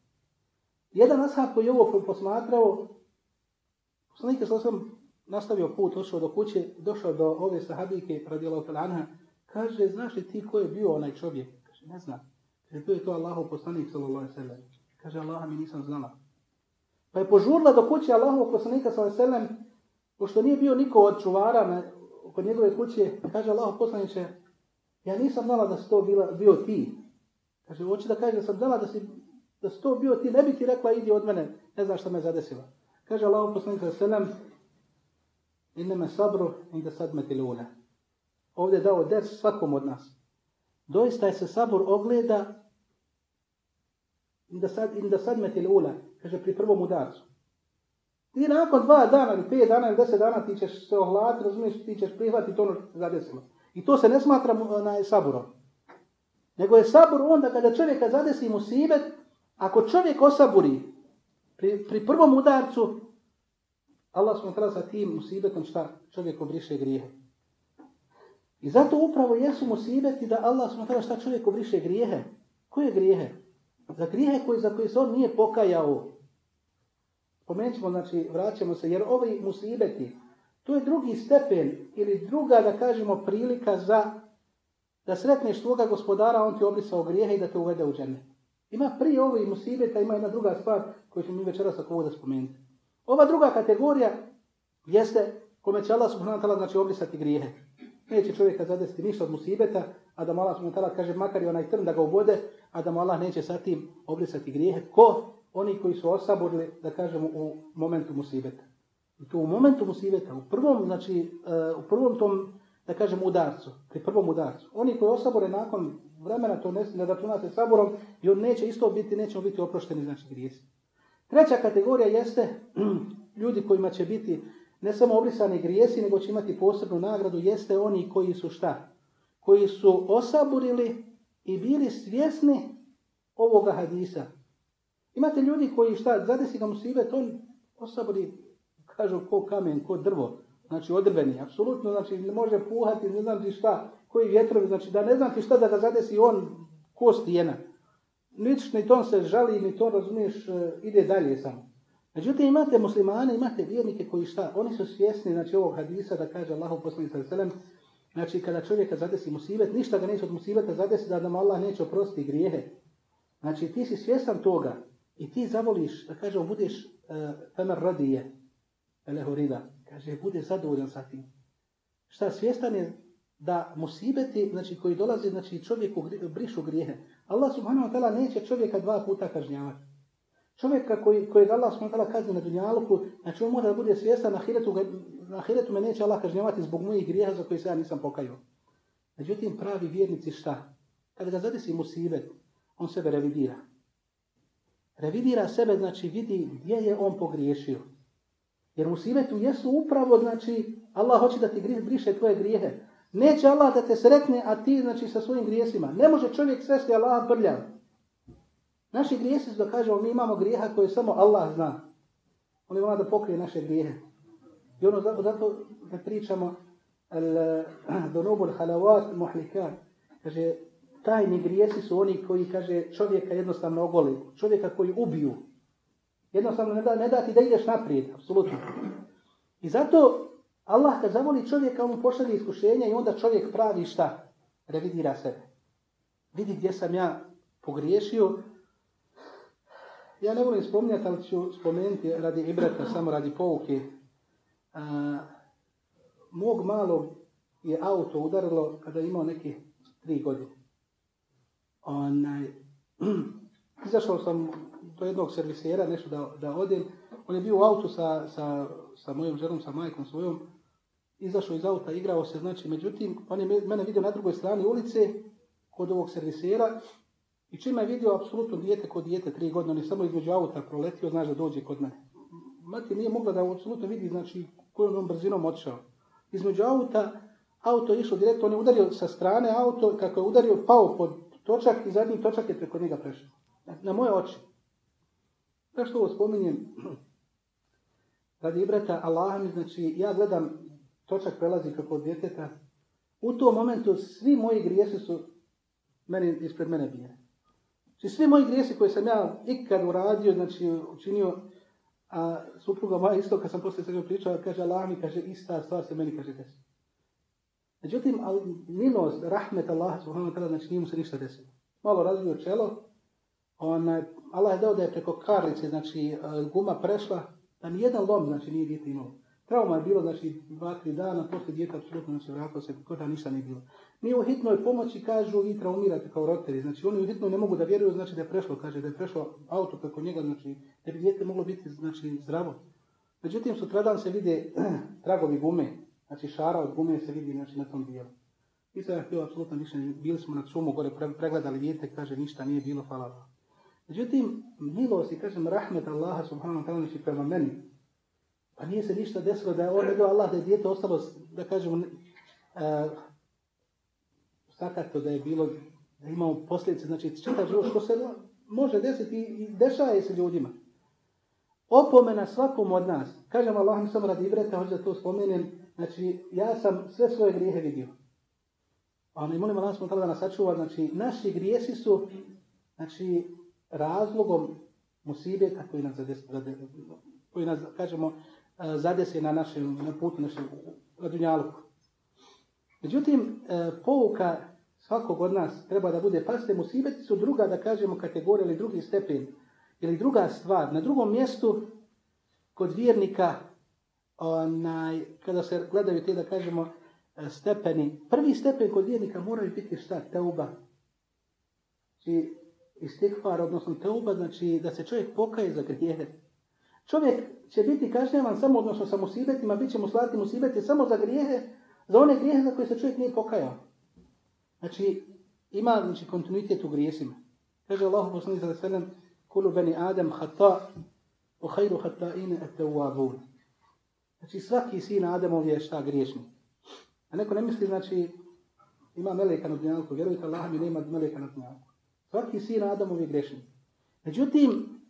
Jedan ashab koji je ovo posmatrao, poslanik sa sam nastavio put, došao do kuće, došao do ove sahabike, radijalahu anha, kaže, znaš li ti ko je bio onaj čovjek? Kaže, ne znam. Kaže, bio je to Allahov poslanik, sallallahu sallam. Kaže, Allaha mi nisam znala. Pa je požurla do kuće Allahov poslanika, sallallahu sallam, pošto nije bio niko od čuvara na, kod njegove kuće, kaže Allahov poslaniče, ja nisam znala da si to bila, bio ti. Kaže, hoće da kaže da sam znala da si da si to bio ti, ne bi ti rekla idi od mene, ne znaš što me zadesilo. Kaže Allah poslanik sa selem, me sabru inda sadmeti luna. Ovdje je dao ders svakom od nas. Doista je se sabor ogleda inda, sad, inda sadmeti luna, kaže pri prvom udarcu. Ti nakon dva dana ili pet dana ili deset dana ti ćeš se ohladiti, razumiješ, ti ćeš prihvatiti ono što zadesilo. I to se ne smatra na saburom. Nego je sabor onda kada čovjeka zadesi musibet, ako čovjek osaburi pri, pri prvom udarcu, Allah smo sa tim musibetom šta čovjek obriše grijehe. I zato upravo jesu musibeti da Allah smo šta čovjek obriše grijehe. Koje grijehe? Za grijehe koji, za koje se on nije pokajao. Pomenut ćemo, znači, vraćamo se, jer ovi musibeti, to je drugi stepen ili druga, da kažemo, prilika za da sretneš svoga gospodara, on ti obrisao grijehe i da te uvede u džene. Ima prije ovih musibeta, ima jedna druga stvar koju ćemo mi večeras ako da spomenuti. Ova druga kategorija jeste kome će Allah subhanahu ta'ala znači obrisati grijehe. Neće čovjeka zadesiti ništa od musibeta, a da mu Allah subhanahu ta'ala kaže makar i onaj trn da ga ubode, a da mu Allah neće sa tim obrisati grijehe. Ko? Oni koji su osaborili, da kažemo, u momentu musibeta. I to u momentu musibeta, u prvom, znači, uh, u prvom tom, da kažemo, udarcu, pri prvom udarcu. Oni koji osabore nakon vremena, to ne, ne računa se saborom i on neće isto biti, nećemo biti oprošteni znači grijesi. Treća kategorija jeste ljudi kojima će biti ne samo obrisani grijesi, nego će imati posebnu nagradu, jeste oni koji su šta? Koji su osaburili i bili svjesni ovoga hadisa. Imate ljudi koji šta, zadesi ga musibet, on osaburi, kažu ko kamen, ko drvo, znači odrbeni, apsolutno, znači ne može puhati, ne znam ti šta, koji vjetrovi, znači da ne znam ti šta da ga zadesi on ko stijena. Nič, ni to se žali, ni to razumiješ, e, ide dalje samo. Međutim, imate muslimane, imate vjernike koji šta, oni su svjesni, znači ovog hadisa da kaže Allahu poslanik sallallahu znači kada čovjeka zadesi musibet, ništa ga neće od musibeta zadesi da nam Allah neće oprostiti grijehe. Znači ti si svjestan toga i ti zavoliš, da kažemo, budeš uh, femer radije, elehorida, kaže, bude zadovoljan sa tim. Šta svjestan je da musibeti, znači koji dolaze, znači čovjeku brišu grijehe. Allah subhanahu wa ta'ala neće čovjeka dva puta kažnjavati. Čovjeka koji, kojeg Allah subhanahu wa ta'ala kazni na dunjaluku, znači on mora da bude svjestan, na hiretu, na hiretu me neće Allah kažnjavati zbog mojih grijeha za koje se ja nisam pokajao. Međutim, pravi vjernici šta? Kada ga zadesi musibet, on sebe revidira. Revidira sebe, znači vidi gdje je on pogriješio. Jer u sivetu jesu upravo, znači, Allah hoće da ti briše tvoje grijehe. Neće Allah da te sretne, a ti, znači, sa svojim grijesima. Ne može čovjek svesti Allah brljav. Naši grijesi su da kažemo, mi imamo grijeha koje samo Allah zna. On je da pokrije naše grijehe. I ono zato, zato da pričamo donobul halavat muhlikat. Kaže, tajni grijesi su oni koji, kaže, čovjeka jednostavno ogoli. Čovjeka koji ubiju. Jednostavno ne da, ne da ti da ideš naprijed, apsolutno. I zato Allah kad zavoli čovjeka, on mu pošalje iskušenja i onda čovjek pravi šta? Revidira sebe. Vidi gdje sam ja pogriješio. Ja ne volim spominjati, ali ću spomenuti radi ibrata, samo radi pouke. A, mog malog je auto udarilo kada je imao neke tri godine. Onaj, izašao sam do jednog servisera, nešto da, da odem. On je bio u autu sa, sa, sa mojom ženom, sa majkom svojom. Izašao iz auta, igrao se, znači, međutim, on je mene vidio na drugoj strani ulice, kod ovog servisera. I čim je vidio apsolutno dijete kod dijete, tri godine, on je samo između auta proletio, znaš da dođe kod mene. Mati nije mogla da apsolutno vidi, znači, kojom on brzinom otišao. Između auta, auto je išlo direktno, on je udario sa strane auto, kako je udario, pao pod točak i zadnji točak je preko njega prešao. Na moje oči. Zašto ovo spominjem? Radi ibrata mi, znači, ja gledam, točak prelazi kako od djeteta. U tom momentu svi moji grijesi su meni, ispred mene bile. Znači, svi moji grijesi koje sam ja ikad uradio, znači, učinio, a supruga moja isto, kad sam poslije svega pričao, kaže Allah mi, kaže, ista stvar se meni, kaže, desi. Međutim, milost, rahmet Allah, subhanahu wa ta'ala, znači nije mu se ništa desilo. Malo razvio čelo, onaj, Allah je dao da je preko karlice, znači e, guma prešla, da ni jedan lom, znači nije dijete imalo. Trauma je bilo, znači, dva, tri dana, poslije dijete apsolutno, znači, vratilo se, kod ništa nije bilo. Mi u hitnoj pomoći kažu, vi traumirate kao roditelji, znači oni u hitnoj ne mogu da vjeruju, znači da je prešlo, kaže da je prešlo auto preko njega, znači da bi dijete moglo biti, znači, zdravo. Međutim, sutradan se vide tragovi gume, znači šara od gume se vidi, znači, na tom dijelu. I sad je bilo apsolutno ništa, bili smo na cumu gore, pregledali dijete, kaže ništa nije bilo, hvala Međutim, milost i kažem rahmet Allaha subhanahu wa ta'ala znači prema meni. Pa nije se ništa desilo da je on nego Allah da je dijete ostalo, da kažemo, uh, sakato da je bilo, da imamo posljedice, znači čitav život što se može desiti i dešava se ljudima. Opomena svakom od nas. Kažem Allah mi samo radi ibreta, hoću da to spomenem. Znači, ja sam sve svoje grijehe vidio. A ne molim Allah smo da nas sačuva, znači, naši grijesi su, znači, razlogom musibeta koji nas, zades, koji nas kažemo, e, zadese na našem na putu našem dunjaluku. Međutim, e, pouka svakog od nas treba da bude, pazite, musibeti su druga, da kažemo, kategorija ili drugi stepen, ili druga stvar. Na drugom mjestu, kod vjernika, onaj, kada se gledaju te, da kažemo, e, stepeni, prvi stepen kod vjernika moraju biti šta? Teuba. Znači, istikfar, odnosno teuba, znači da se čovjek pokaje za grijehe. Čovjek će biti kažnjavan samo, odnosno sa musibetima, bit će mu slati musibeti samo za grijehe, za one grijehe za koje se čovjek nije pokajao. Znači, ima znači, kontinuitet u grijesima. Kaže Allah poslanik za selem, kulu beni Adem hata, O hajru hata'ine etawabun. Znači svaki sin Ademov je šta griješni. A neko ne misli, znači, ima meleka na dunjalku. Vjerujte Allah mi nema meleka na. Svaki sin Ademov je griješni. Međutim,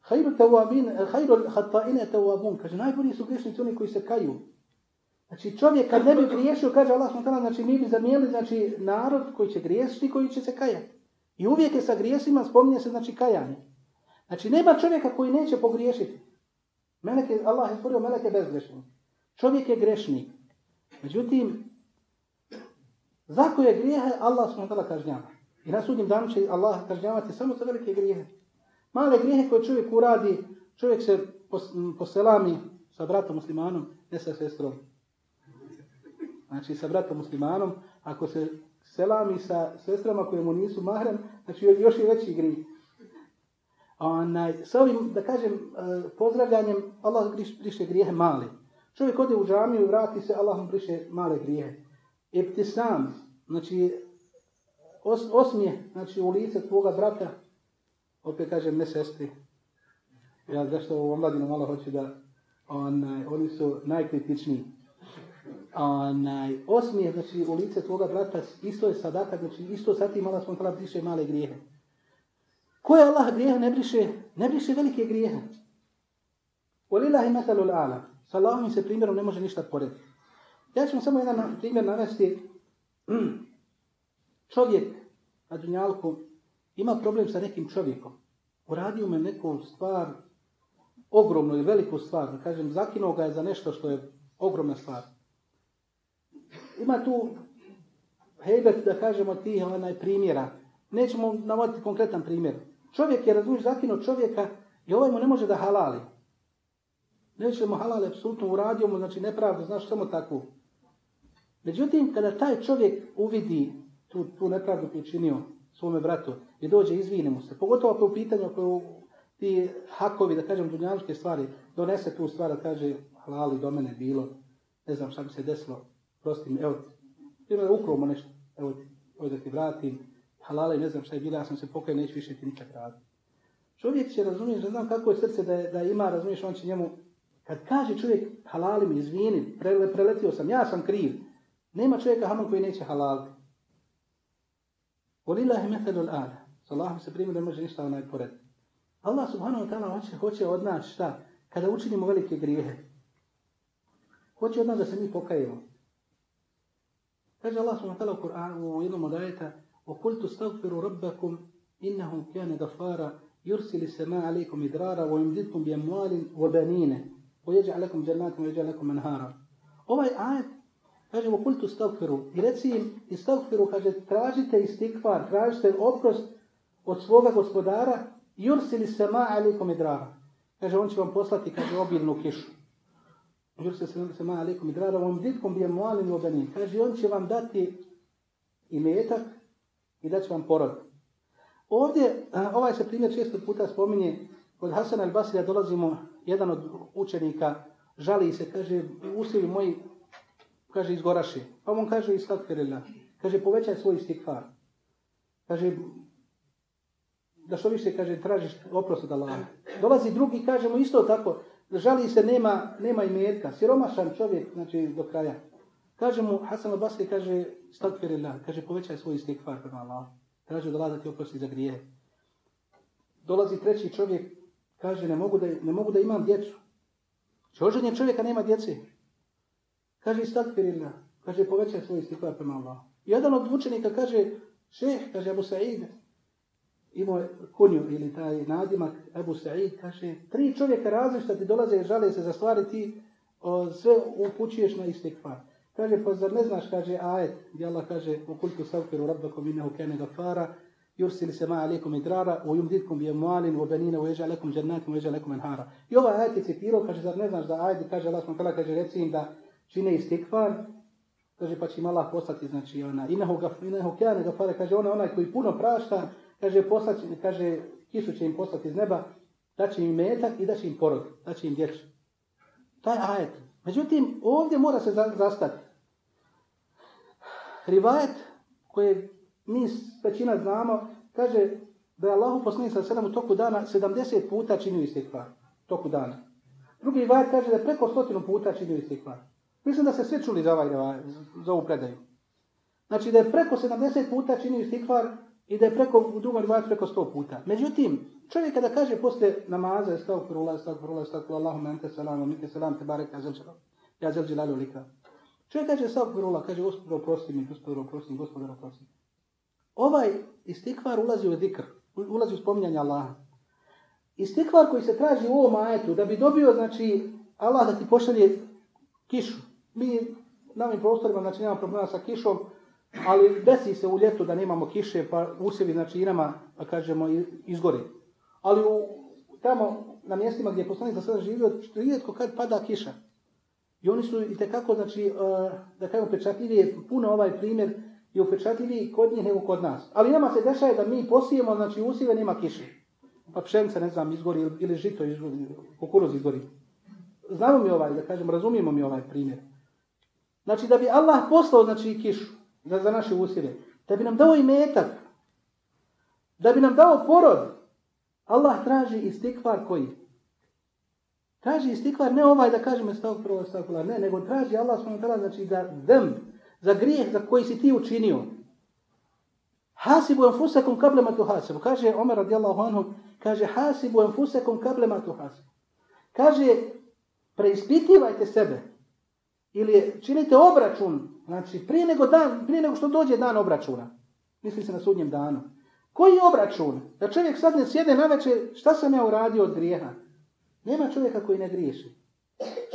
hajru tawabin, hajru etawabun. Kaže, najbolji su griješnici oni koji se kaju. Znači čovjek kad ne bi griješio, kaže Allah subhanahu znači mi bi zamijenili znači, narod koji će griješiti koji će se kajati. I uvijek je sa grijesima spominje se znači kajanje. Znači nema čovjeka koji neće pogriješiti. Melek je, Allah je stvorio meleke bezgrešni. Čovjek je grešnik. Međutim, za koje grijehe Allah subhanahu kažnjava. I na sudnjem danu će Allah kažnjavati samo za velike grijehe. Male grijehe koje čovjek uradi, čovjek se poselami sa bratom muslimanom, ne sa sestrom. Znači sa bratom muslimanom, ako se selami sa sestrama koje mu nisu mahrem, znači još je veći grih. Onaj, sa ovim, da kažem, e, pozdravljanjem, Allah briše grijehe male. Čovjek ode u džamiju i vrati se, Allah mu briše male grijehe. Eptisam, znači os, osmije, znači u lice tvoga brata, opet kažem ne sestri. Ja zašto u omladinu malo hoću da onaj, oni su najkritičniji onaj, osmije, znači u lice tvoga brata, isto je sadaka, znači isto sad ti mala smo tala briše male grijehe. Koje Allah grijehe ne briše? Ne briše velike grijehe. U lillahi metalul ala. Sa Allahom se primjerom ne može ništa porediti. Ja ću samo jedan primjer navesti. Čovjek na Dunjalku ima problem sa nekim čovjekom. Uradio me neku stvar, ogromnu i veliku stvar. Da kažem, zakinuo ga je za nešto što je ogromna stvar ima tu hejbet, da kažemo, tih onaj primjera. Nećemo navoditi konkretan primjer. Čovjek je, razumiješ, zakinuo čovjeka i ovaj mu ne može da halali. Neće mu halali, apsolutno uradio mu, znači nepravdu, znaš, samo takvu. Međutim, kada taj čovjek uvidi tu, tu nepravdu koju svome bratu i dođe, izvine mu se, pogotovo ako je u pitanju, ako ti hakovi, da kažem, dunjaničke stvari, donese tu stvar da kaže halali do mene bilo, ne znam šta bi se desilo, prosti mi, evo, primjer, ukromo nešto, evo ti, evo da ti vratim, halale, ne znam šta je bila, ja sam se pokajao, neću više ti nikad raditi. Čovjek će, razumiješ, ne znam kako je srce da, da ima, razumiješ, on će njemu, kad kaže čovjek halali mi, izvini, pre, preletio sam, ja sam kriv, nema čovjeka hamon koji neće halaliti. Walillahi methelul ala. S Allahom se primjer ne može ništa onaj pored. Allah subhanahu wa ta'ala hoće, hoće od nas šta? Kada učinimo velike grijehe. Hoće od nas da se mi pokajemo. Kaže Allah subhanahu wa ta'ala u Kur'anu u jednom od ajeta وَقُلْتُ اسْتَغْفِرُوا رَبَّكُمْ إِنَّهُ كَانَ غَفَّارًا يُرْسِلِ السَّمَاءَ عَلَيْكُمْ إِدْرَارًا وَيُمْدِدْكُمْ بِأَمْوَالٍ وَبَنِينَ وَيَجْعَلْ لَكُمْ جَنَّاتٍ وَيَجْعَلْ لَكُمْ أَنْهَارًا Ovaj ajet Kaže mu kultu stavfiru. I reci im stavfiru, kaže, tražite istikvar, tražite oprost od svoga gospodara, jursili se ma alikom i drava. Kaže, on će vam poslati, kaže, obilnu kišu. Jursili se ma alikom i drava, on ditkom bi je mualim obenim. Kaže, on će vam dati i metak i da vam porod. Ovdje, ovaj se primjer često puta spominje, kod Hasan al-Basrija dolazimo, jedan od učenika žali se, kaže, usili moji kaže, izgoraši. Pa on kaže, istakfirila. Kaže, povećaj svoj istikfar. Kaže, da što više, kaže, tražiš oprost od Allaha. Dolazi drugi, kaže mu isto tako, žali se, nema, nema imetka, siromašan čovjek, znači do kraja. Kaže mu, Hasan al-Basri kaže, stakfirillah, kaže, povećaj svoj istikfar prema Allah. Traži da Allah ti oprosti za grije. Dolazi treći čovjek, kaže, ne mogu da, ne mogu da imam djecu. Čoženje čovjeka nema djece. Kaže, stakfirillah, kaže, povećaj svoj istikfar prema Allah. Jedan od učenika kaže, šeh, kaže Abu Sa'id, imao kunju ili taj nadimak Ebu Sa'id, kaže, tri čovjeka različita ti dolaze i žale se za stvari, ti o, sve upućuješ na istikfar. Kaže, pa zar ne znaš, kaže, ajet, gdje Allah kaže, u kultu savfiru rabbakom innehu kene gafara, yursili se ma alikum idrara, u yumditkum bi emualin, u benina, u ježa lekum džernatim, u ježa lekum enhara. I ovaj citirao, kaže, zar ne znaš da ajet, kaže Allah kaže, reci im da čine istikfar, kaže, pa će im Allah poslati, znači, ona, gaf, innehu kene gafara, kaže, ona onaj koji puno prašta, Kaže, poslat, kaže, kišu će im poslati iz neba, da će im metak i da će im porod, da će im djecu. Taj ajet. Međutim, ovdje mora se zastati. Rivajet, koje mi većina znamo, kaže, da je Allahu poslanik sa sedam u toku dana 70 puta činio istikvar. Toku dana. Drugi vaj kaže da je preko stotinu puta činio istikvar. Mislim da se svi čuli za, ovaj, za ovu predaju. Znači da je preko 70 puta činio istikvar i da je preko, u drugom rivaju preko 100 puta. Međutim, čovjek kada kaže poslije namaza, stavfirullah, stavfirullah, stavfirullah, Allahumma ente salam, mike salam, te barek, ja ja zelđelalu lika. Čovjek kaže stavfirullah, kaže gospodar oprosti mi, gospodar oprosti mi, gospodar oprosti. Ovaj istikvar ulazi u zikr, ulazi u spominjanje Allaha. Istikvar koji se traži u ovom ajetu, da bi dobio, znači, Allah da ti pošalje kišu. Mi na ovim prostorima, znači, nemamo problema sa kišom, ali desi se u ljetu da nemamo kiše, pa usjevi, znači, inama, pa kažemo, izgori. Ali u, tamo, na mjestima gdje je poslanik za sada živio, rijetko kad pada kiša. I oni su i tekako, znači, da kažemo, pečatljivije, puno ovaj primjer je upečatljiviji kod njih nego kod nas. Ali nama se dešava da mi posijemo, znači usive nema kiše. Pa pšenica, ne znam, izgori ili žito izgori, kukuruz izgori. Znamo mi ovaj, da kažem, razumijemo mi ovaj primjer. Znači da bi Allah poslao, znači, kišu za, za naše usjeve, da bi nam dao i metak, da bi nam dao porod, Allah traži istikvar koji? Traži istikvar ne ovaj da kažemo stavkro, stavkro, ne, nego traži Allah s.w.t. znači da dem, za grijeh za koji si ti učinio. Hasibu enfusekum kablema tu hasibu. Kaže Omer radijallahu anhu, kaže hasibu enfusekum kablema tu hasibu. Kaže, preispitivajte sebe. Ili činite obračun, znači prije nego, dan, prije nego što dođe dan obračuna. Misli se na sudnjem danu. Koji obračun? Da čovjek sad ne sjede na večer, šta sam ja uradio od grijeha? Nema čovjeka koji ne griješi.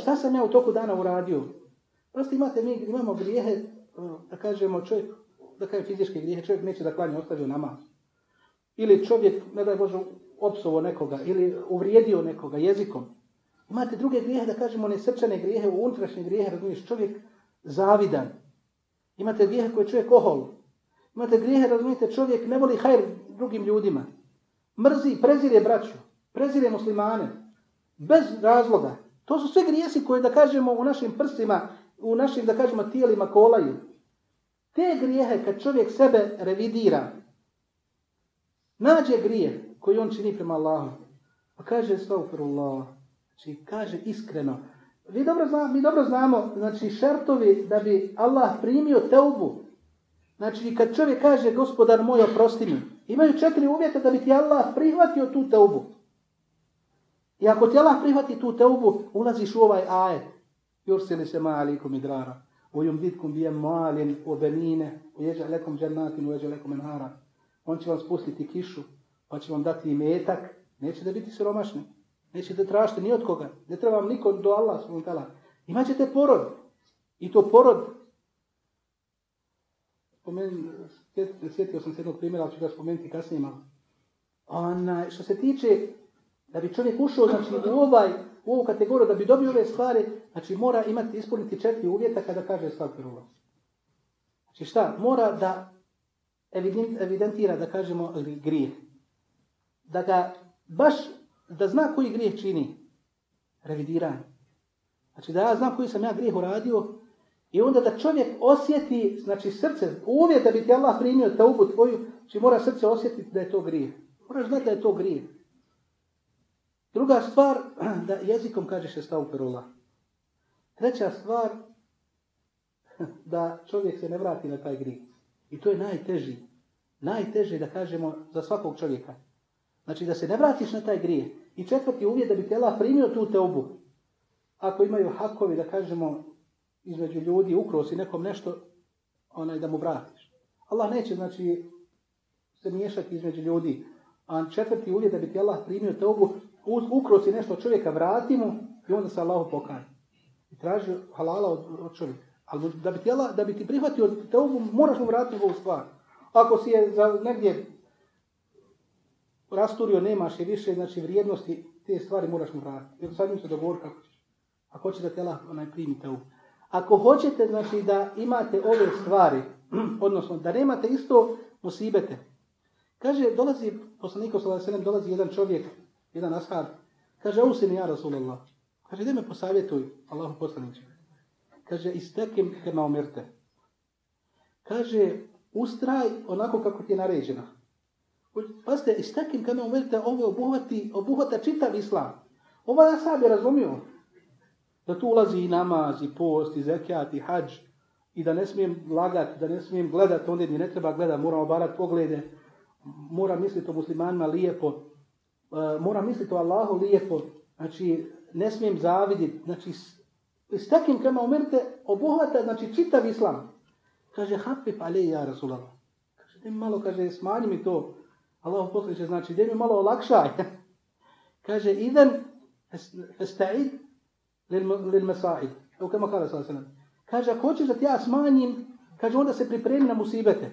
Šta sam ja u toku dana uradio? Prosto imate, mi imamo grijehe da kažemo čovjek, da kažem fizičke grijehe, čovjek neće da klanje, ostavio namaz. Ili čovjek, ne daj Bože, opsovo nekoga, ili uvrijedio nekoga jezikom. Imate druge grijehe, da kažemo one srčane grijehe, unutrašnje grijehe, razumiješ, čovjek zavidan. Imate grijehe koje čovjek ohol. Imate grijehe, razumijete, čovjek ne voli hajr drugim ljudima. Mrzi, prezire braću, prezire muslimane, bez razloga. To su sve grijesi koje, da kažemo, u našim prstima, u našim, da kažemo, tijelima kolaju. Te grijehe, kad čovjek sebe revidira, nađe grijeh koji on čini prema Allahu, pa kaže Allah, znači kaže iskreno. Mi dobro, znamo, mi dobro znamo, znači šertovi da bi Allah primio teubu. Znači kad čovjek kaže gospodar moj oprosti mi, imaju četiri uvjeta da bi ti Allah prihvatio tu teubu. I ako ti Allah prihvati tu teubu, ulaziš u ovaj ajet. Jursili se ma alikum idrara. ويمددكم بأموال وبنين ويجعل لكم جنات ويجعل لكم انهارا on će vam spustiti kišu, pa će vam dati metak, nećete biti siromašni, nećete tražiti ni od koga, ne treba vam niko do Allah Imaćete porod. I to porod, spomen, sjetio sam se jednog primjera, ali ću ga spomenuti kasnije malo. Ona, što se tiče, da bi čovjek ušao znači, u ovaj u ovu kategoriju da bi dobio ove stvari, znači mora imati ispuniti četiri uvjeta kada kaže stavfirullah. Znači šta? Mora da evidentira, da kažemo, grijeh. Da ga baš, da zna koji grijeh čini. Revidiranje. Znači da ja znam koji sam ja grijeh uradio i onda da čovjek osjeti, znači srce, uvjet da bi ti Allah primio taubu tvoju, znači mora srce osjetiti da je to grijeh. Moraš znati da je to grijeh. Druga stvar, da jezikom kažeš estauperullah. Treća stvar, da čovjek se ne vrati na taj grijeh. I to je najteži. Najteže da kažemo za svakog čovjeka. Znači da se ne vratiš na taj grijeh. I četvrti uvjet da bi te Allah primio tu teobu. Ako imaju hakovi, da kažemo, između ljudi, ukrosi nekom nešto, onaj da mu vratiš. Allah neće, znači, se miješati između ljudi. A četvrti uvjet da bi ti Allah primio teobu, ukrosi nešto čovjeka, vrati mu i onda se Allahu pokaje. I traži halala od, od čovjeka. Ali da bi ti, da bi ti prihvatio te ovu, moraš mu vratiti ovu stvar. Ako si je za negdje rasturio, nemaš je više, znači vrijednosti, te stvari moraš mu vratiti. Jer sad im se dogovor kako ćeš. Ako hoće da te Allah onaj primi te ovu. Ako hoćete, znači da imate ove stvari, odnosno da nemate isto musibete. Kaže, dolazi, poslaniku sallallahu dolazi jedan čovjek jedan ashab, kaže, mi ja Rasulallah. Kaže, idem me posavjetuj, Allahu poslaniče. Kaže, istekim kema umirte. Kaže, ustraj onako kako ti je naređeno. Pazite, i s takim kame uvelite, ovo obuhvati, obuhvata čitav islam. Ovo ja sam je razumio. Da tu ulazi i namaz, i post, i zekijat, i hađ. I da ne smijem lagati, da ne smijem gledati, onda ni ne treba gledati, moram obarati poglede. Moram misliti o muslimanima lijepo. Uh, moram misliti o Allahu lijepo. Znači, ne smijem zaviditi. Znači, s, takim kama umerite, obuhvata, znači, čitav islam. Kaže, hafif ali ja Rasulallah. Kaže, mi malo, kaže, smanji mi to. Allah posliče, znači, da mi malo olakšaj. kaže, idem, festa'id lil mesaid. Evo kama kala sallam. Kaže, ako hoćeš da ti ja smanjim, kaže, onda se pripremi na musibete.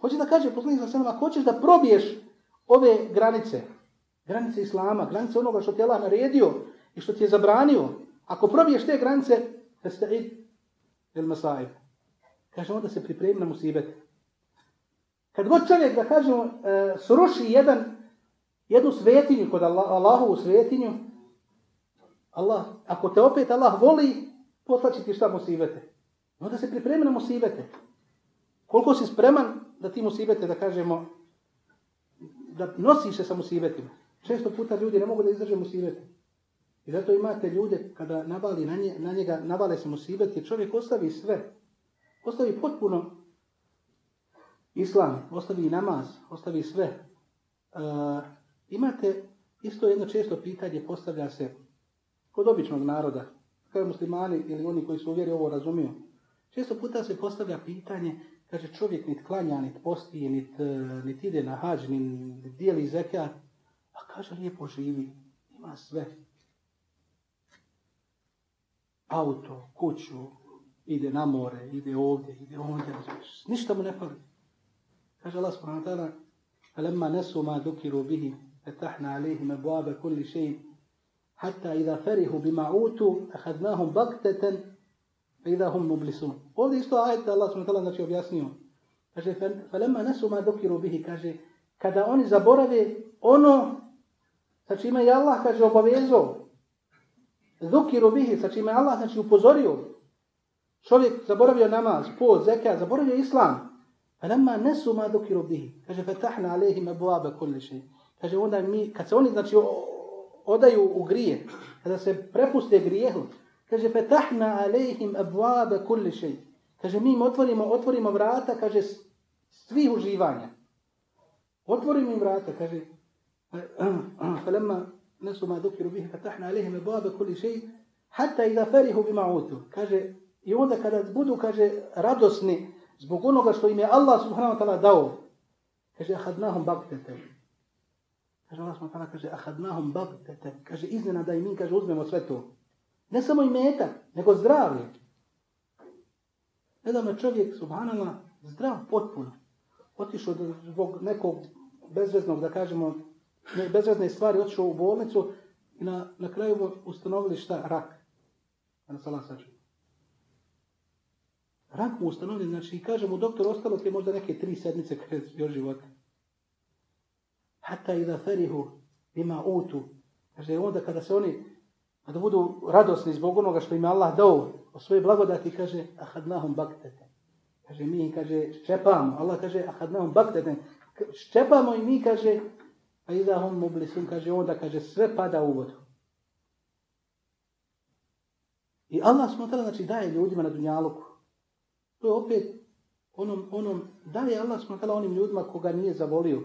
Hoće da kaže, poslanik sallam, ako hoćeš da probiješ ove granice, granice Islama, granice onoga što ti je Allah naredio i što ti je zabranio, ako probiješ te granice, festa'id lil mesaid. Kaže, onda se pripremi na musibete. Kad god čovjek, da kažemo, e, sruši jedan, jednu svetinju kod Allah, Allahovu svetinju, Allah, ako te opet Allah voli, poslaći ti šta musibete. Onda se pripremi na musibete. Koliko si spreman da ti musibete, da kažemo, da nosiš se sa musibetima. Često puta ljudi ne mogu da izdrže musibete. I zato imate ljude, kada nabali na, nje, na njega, nabale se musibeti, čovjek ostavi sve. Ostavi potpuno islam, ostavi namaz, ostavi sve. Uh, imate isto jedno često pitanje, postavlja se kod običnog naroda, kao muslimani ili oni koji su uvjeri ovo razumiju. Često puta se postavlja pitanje, kaže čovjek nit klanja, nit posti, nit, nit ide na hađ, nit dijeli zekat, a kaže lijepo živi, ima sve. Auto, kuću, ide na more, ide ovdje, ide ondje, ništa mu ne fali. Allah subhanahu wa ta'ala, فلما نسوا ما ذكروا به فتحنا عليهم أبواب كل شيء حتى إذا فرحوا بما أوتوا أخذناهم بغتة فإذا هم مبلسون. Ovdje isto ajet da Allah subhanahu wa ta'ala znači objasnio. Kaže, فلما نسوا ما ذكروا به, kaže, kada oni zaborave ono sa čime je Allah, kaže, obavezao, Zukiru bihi, sa čime Allah, znači, upozorio. Čovjek zaboravio namaz, post, zekat, zaboravio islam. Falamma nesu ma dhukiru bihi. Kaže, fetahna alehim ebuabe kulli Kaže, onda mi, kad se oni, znači, odaju u grije, kada se prepuste grijehu, kaže, fetahna alehim ebuabe kulli šeji. Kaže, mi im otvorimo, otvorimo vrata, kaže, svih uživanja. Otvorimo im vrata, kaže, falamma nesu ma dhukiru bihi, fetahna alehim ebuabe kulli šeji, hatta i da ferihu bima utu. Kaže, i onda kada budu, kaže, radosni, Zbog onoga što im je Allah subhanahu wa ta'ala dao. Kaže, ahadnahum bagtete. Kaže, Allah subhanahu wa ta'ala kaže, ahadnahum bagtete. Kaže, iznenada i mi, kaže, uzmemo sve to. Ne samo i meta, nego zdravlje. Nedavno čovjek, subhanallah, zdrav potpuno. Otišao zbog nekog bezveznog, da kažemo, ne, bezvezne stvari, otišao u bolnicu i na, na kraju ustanovili šta? Rak. Na salam saču rak mu ustanovljen, znači kaže mu doktor, ostalo ti možda neke tri sedmice kada još života. Hata i da ferihu ima utu. Kaže, onda kada se oni, kada budu radosni zbog onoga što im Allah dao, o svoje blagodati, kaže, ahadnahum baktete. Kaže, mi kaže, ščepamo. Allah kaže, ahadnahum baktete. Ščepamo i mi, kaže, a i da hum mublisun, kaže, onda, kaže, sve pada u vodu. I Allah smo znači, daje ljudima na dunjaluku. To je opet onom, onom da je Allah smatala onim ljudima koga nije zavolio.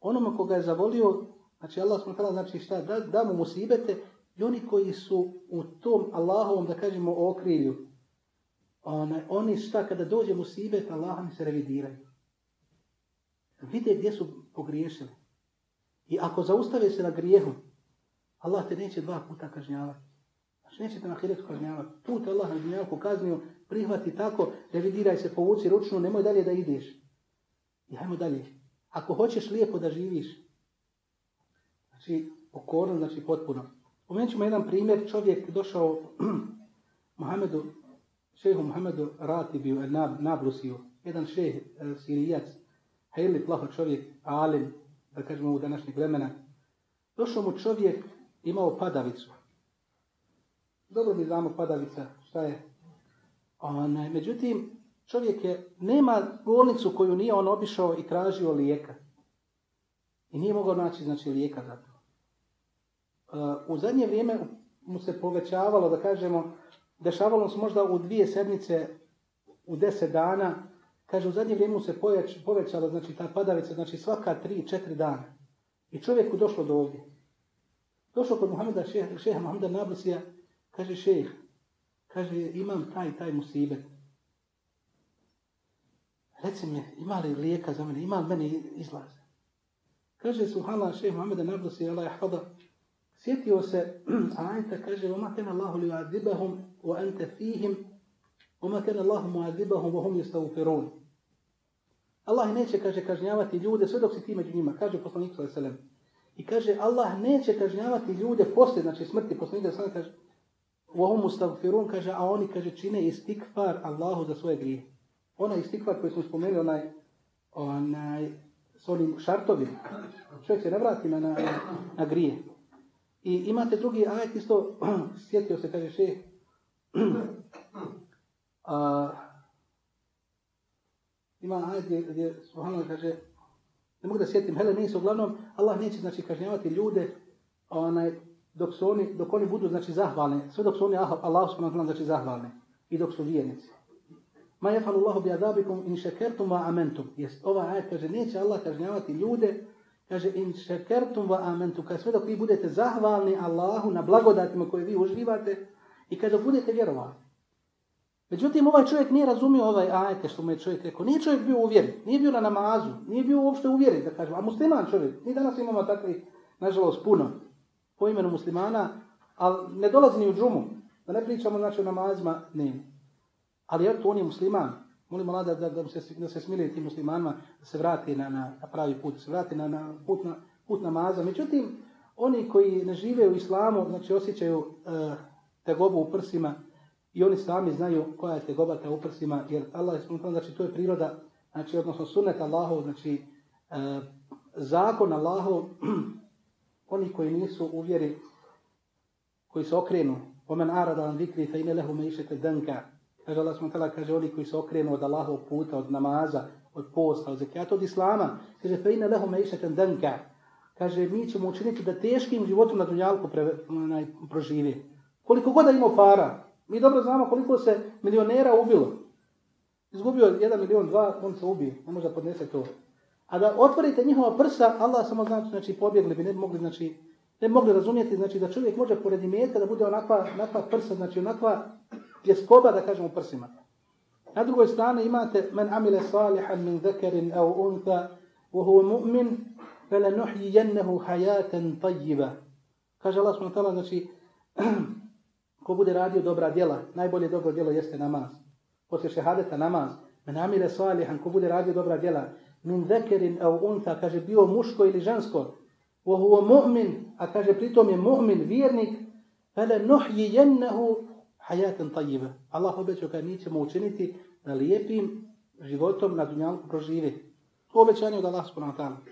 Onome koga je zavolio, znači Allah smatala, znači šta, da, da mu musibete i oni koji su u tom Allahovom, da kažemo, okrilju. Ona, oni šta, kada dođe musibet, Allah mi se revidiraju. Vide gdje su pogriješili. I ako zaustave se na grijehu, Allah te neće dva puta kažnjavati. Znači nećete na hiretu kažnjavati. Put Allah na dunjavku kaznio, prihvati tako, revidiraj se, povuci ručnu, nemoj dalje da ideš. I hajmo dalje. Ako hoćeš lijepo da živiš, znači pokorno, znači potpuno. Spomenut ćemo jedan primjer, čovjek došao Muhammedu, šehu Muhammedu Ratibiju, Nablusiju, jedan šeh e, sirijac, hejli plaho čovjek, alim, da kažemo u današnjeg vremena. Došao mu čovjek, imao padavicu. Dobro mi znamo padavica, šta je? Onaj, međutim, čovjek je, nema bolnicu koju nije on obišao i tražio lijeka. I nije mogao naći, znači, lijeka za to. Uh, u zadnje vrijeme mu se povećavalo, da kažemo, dešavalo se možda u dvije sedmice, u deset dana, kaže, u zadnje vrijeme mu se poveć, povećala, znači, ta padavica, znači, svaka tri, četiri dana. I čovjeku došlo do ovdje. Došao kod Muhameda, šeha, šeha Muhameda Nablusija, kaže, šeh, kaže imam taj, taj musibet. Reci mi, ima li lijeka za mene, ima li meni izlaz? Kaže Suhala šeh Muhammeda Nablusi, Allah je hada, sjetio se ajta, kaže, oma kena Allahu li uadibahum, wa ente fihim, oma kena Allahu muadibahum, wa hum justavfirun. Allah neće, kaže, kažnjavati ljude sve dok si ti među njima, kaže poslanik sallam. I kaže, Allah neće kažnjavati ljude poslije, znači smrti poslanik sallam kaže, وَهُمْ مُسْتَغْفِرُونَ, kaže, a oni, kaže, čine istikfar Allahu za svoje grije. Onaj istikfar koji smo spomenuli, onaj, onaj, s onim šartovima. Čovjek se ne vrati na, na, na grije. I imate drugi ajet isto, sjetio se, kaže šeh, a, ima ajet gdje, gdje Subhanallah kaže, ne mogu da sjetim, hele nisu, uglavnom, Allah neće, znači, kažnjavati ljude, onaj, dok su oni, dok oni budu, znači, zahvalni, sve dok su oni, Allah subhanahu znači, zahvalni, i dok su vjernici. Ma jefalu Allahu bi adabikum in šekertum wa amentum. Jest, ova ajet kaže, neće Allah kažnjavati ljude, kaže, in šekertum wa amentum. Kaže, sve dok vi budete zahvalni Allahu na blagodatima koje vi uživate i kada budete vjerovali. Međutim, ovaj čovjek nije razumio ovaj ajete što mu je čovjek rekao. Nije čovjek bio uvjeren, nije bio na namazu, nije bio uopšte uvjeren, da kažem. A musliman čovjek, mi danas imamo takvi, nažalost, puno po imenu muslimana, ali ne dolazi ni u džumu. Da ne pričamo, znači, o namazima, ne. Ali eto, on je musliman. Molimo Allah da, da, da, se, da se smilije tim muslimanima, da se vrati na, na, pravi put, da se vrati na, na put, na put namaza. Međutim, oni koji ne žive u islamu, znači osjećaju uh, tegobu u prsima, i oni sami znaju koja je tegoba ta u prsima, jer Allah je znači to je priroda, znači odnosno sunnet Allahov, znači uh, zakon Allahov, oni koji nisu uvjeri, koji se okrenu, omen arada an vikri fe ine lehu me išete denka, Kaže Allah subhanahu kaže oni koji se okrenu od Allahovog puta, od namaza, od posta, od zekijata, od islama. Kaže fe ine lehu me išeten denka. Kaže mi ćemo učiniti da teškim životom na dunjalku proživi. Koliko god da ima para. Mi dobro znamo koliko se milionera ubilo. Izgubio jedan milion, dva, on se ubije. Ne može podnese to. A da otvorite njihova prsa, Allah samo znači, znači pobjegli bi, ne bi mogli, znači, ne bi mogli razumjeti, znači da čovjek može pored imetka da bude onakva, onakva prsa, znači onakva pjeskoba, da kažemo, prsima. Na drugoj strani imate men amile salihan min zekerin au unta wa huwa mu'min fele nuhyijennehu hajaten tajjiba. Kaže Allah subhanahu znači, ko bude radio dobra djela, najbolje dobro djelo jeste namaz. Poslije šehadeta namaz. Men amile salihan, ko bude radio dobra djela, min zekerin au unta, kaže bio muško ili žensko, huwa mu'min, a kaže pritom je mu'min, vjernik, fele nuhyijennehu hajaten tajive. Allah obećao kada mi ćemo učiniti da lijepim životom na dunjalku proživi. To obećanje od Allah subhanahu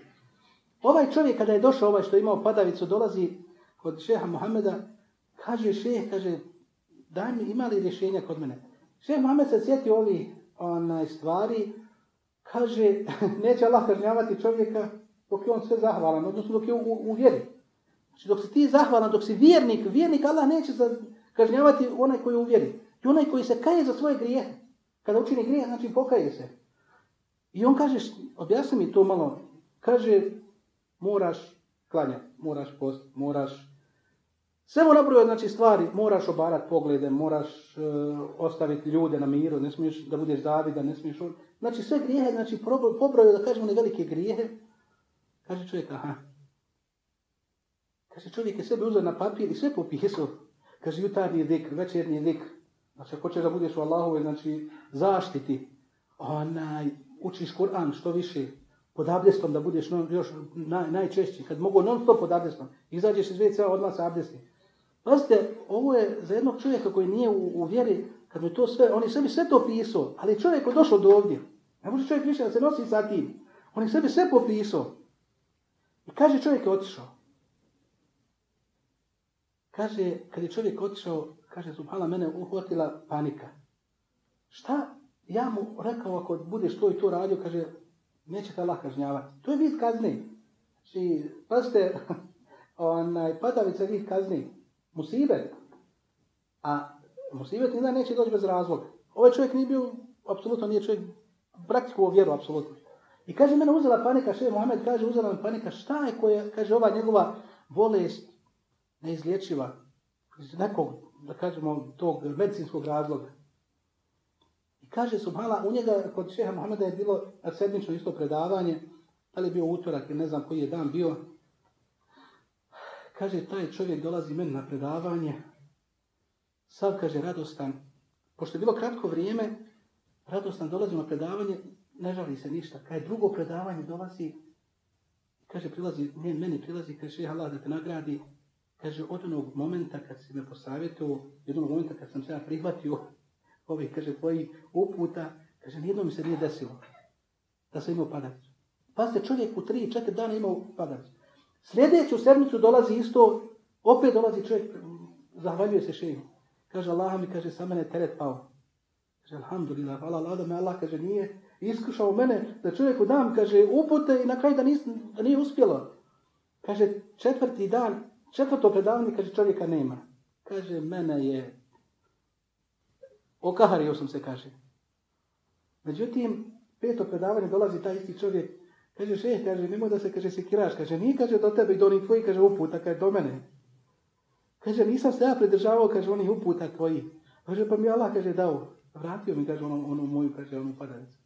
Ovaj čovjek kada je došao, ovaj što je imao padavicu, dolazi kod šeha Muhameda, kaže šeh, kaže, daj mi, ima li rješenja kod mene? Šeh Muhammed se sjeti ovi onaj, stvari, kaže, neće Allah kažnjavati čovjeka dok je on sve zahvalan, odnosno dok je u, u, u vjeri. Znači dok si ti zahvalan, dok si vjernik, vjernik Allah neće kažnjavati onaj koji uvjeri. I onaj koji se kaje za svoje grijehe. Kada učini grijeh, znači pokaje se. I on kaže, objasni mi to malo, kaže, moraš klanjati, moraš post, moraš sve mu nabrojio, znači stvari, moraš obarati poglede, moraš uh, ostaviti ljude na miru, ne smiješ da budeš zavida, ne smiješ... Znači sve grijehe, znači pobrojio da kažemo ne velike grijehe. Kaže čovjek, aha. Kaže čovjek je sebe uzeo na papir i sve popisao. Kaže, jutarnji dik, večernji dik. Znači, ako ćeš da budeš u Allahove, znači, zaštiti, onaj, učiš Kur'an što više, pod abdestom da budeš non, još naj, najčešći. Kad mogu non stop pod abdestom, izađeš iz WC odmah sa abdesti. Pazite, ovo je za jednog čovjeka koji nije u, u vjeri, kad mi to sve, on je sebi sve to pisao, ali čovjek je došao do ovdje. Ne može čovjek više da se nosi sa tim. On je sebi sve popisao. I kaže čovjek je otišao. Kaže, kad je čovjek otišao, kaže, subhala, mene uhvatila panika. Šta? ja mu rekao, ako budeš to i to radio, kaže, neće te Allah kažnjavati. To je vid kazni. Znači, pazite, onaj, padavica vid kazni. Musibet. A musibet ni neće doći bez razloga. Ovaj čovjek nije bio, apsolutno nije čovjek praktikovao vjeru, apsolutno. I kaže, mene uzela panika, še Mohamed kaže, uzela me panika, šta je koja, kaže, ova njegova bolest neizlječiva iz nekog, da kažemo, tog medicinskog razloga. I kaže, subhala, u njega kod šeha Mohameda je bilo sedmično isto predavanje, da li je bio utorak ne znam koji je dan bio. Kaže, taj čovjek dolazi meni na predavanje, sav, kaže, radostan. Pošto je bilo kratko vrijeme, radostan dolazi na predavanje, ne žali se ništa. Kad je drugo predavanje dolazi, kaže, prilazi, ne, meni prilazi, kaže, Allah da te nagradi, kaže, od onog momenta kad si me posavjetio, od onog momenta kad sam se ja prihvatio ovi, kaže, tvoji uputa, kaže, nijedno mi se nije desilo da sam imao padalicu. Pa se čovjek u tri, četiri dana imao padalicu. Sljedeću sedmicu dolazi isto, opet dolazi čovjek, zahvaljuje se šeju. Kaže, Allah mi, kaže, sa mene teret pao. Kaže, alhamdulillah, hvala Allah da me Allah, kaže, nije iskušao mene, da čovjeku dam, kaže, upute i na kraju da, nis, da nije uspjelo. Kaže, četvrti dan, četvrto predavanje, kaže, čovjeka nema. Kaže, mene je Okahario sam se, kaže. Međutim, peto predavanje dolazi taj isti čovjek, kaže, šeh, kaže, nemoj da se, kaže, sekiraš, kaže, nije, kaže, do tebe i do onih tvojih, kaže, uputa, kaže, do mene. Kaže, nisam se ja pridržavao, kaže, onih uputa tvoji. Kaže, pa mi Allah, kaže, dao. Vratio mi, kaže, onu, onu moju, kaže, onu padalicu.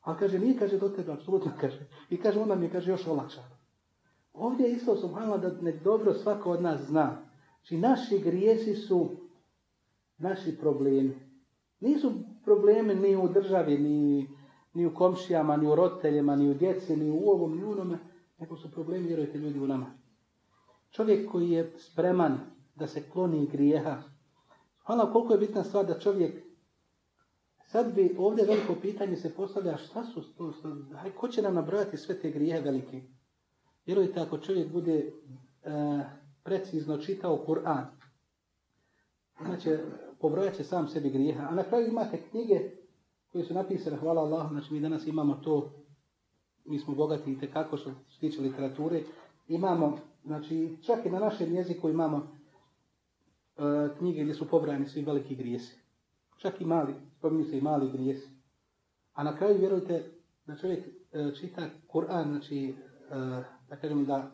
Ali, kaže, nije, kaže, do tebe, apsolutno, kaže. I kaže, onda mi je, kaže, još olakšano. Ovdje je isto, subhanallah, da nek dobro svako od nas zna. Znači, naši grijesi su naši problemi. Nisu problemi ni u državi, ni, ni u komšijama, ni u roditeljima, ni u djeci, ni u ovom, ni u onome, nego su problemi, vjerujte ljudi, u nama. Čovjek koji je spreman da se kloni grijeha. Hvala koliko je bitna stvar da čovjek Sad bi ovdje veliko pitanje se postavlja šta su to, haj, ko će nam nabrojati sve te grijehe velike? Vjerujte, ako čovjek bude e, precizno čitao Kur'an, znači pobrojat će sam sebi grijeha. A na kraju imate knjige koje su napisane, hvala Allahu, znači mi danas imamo to, mi smo bogati i tekako što se tiče literature, imamo, znači čak i na našem jeziku imamo e, knjige gdje su pobrojani svi veliki grijesi. Čak i mali, spominju se i mali grijesi. A na kraju vjerujte da čovjek e, čita Kur'an, znači e, da kažem da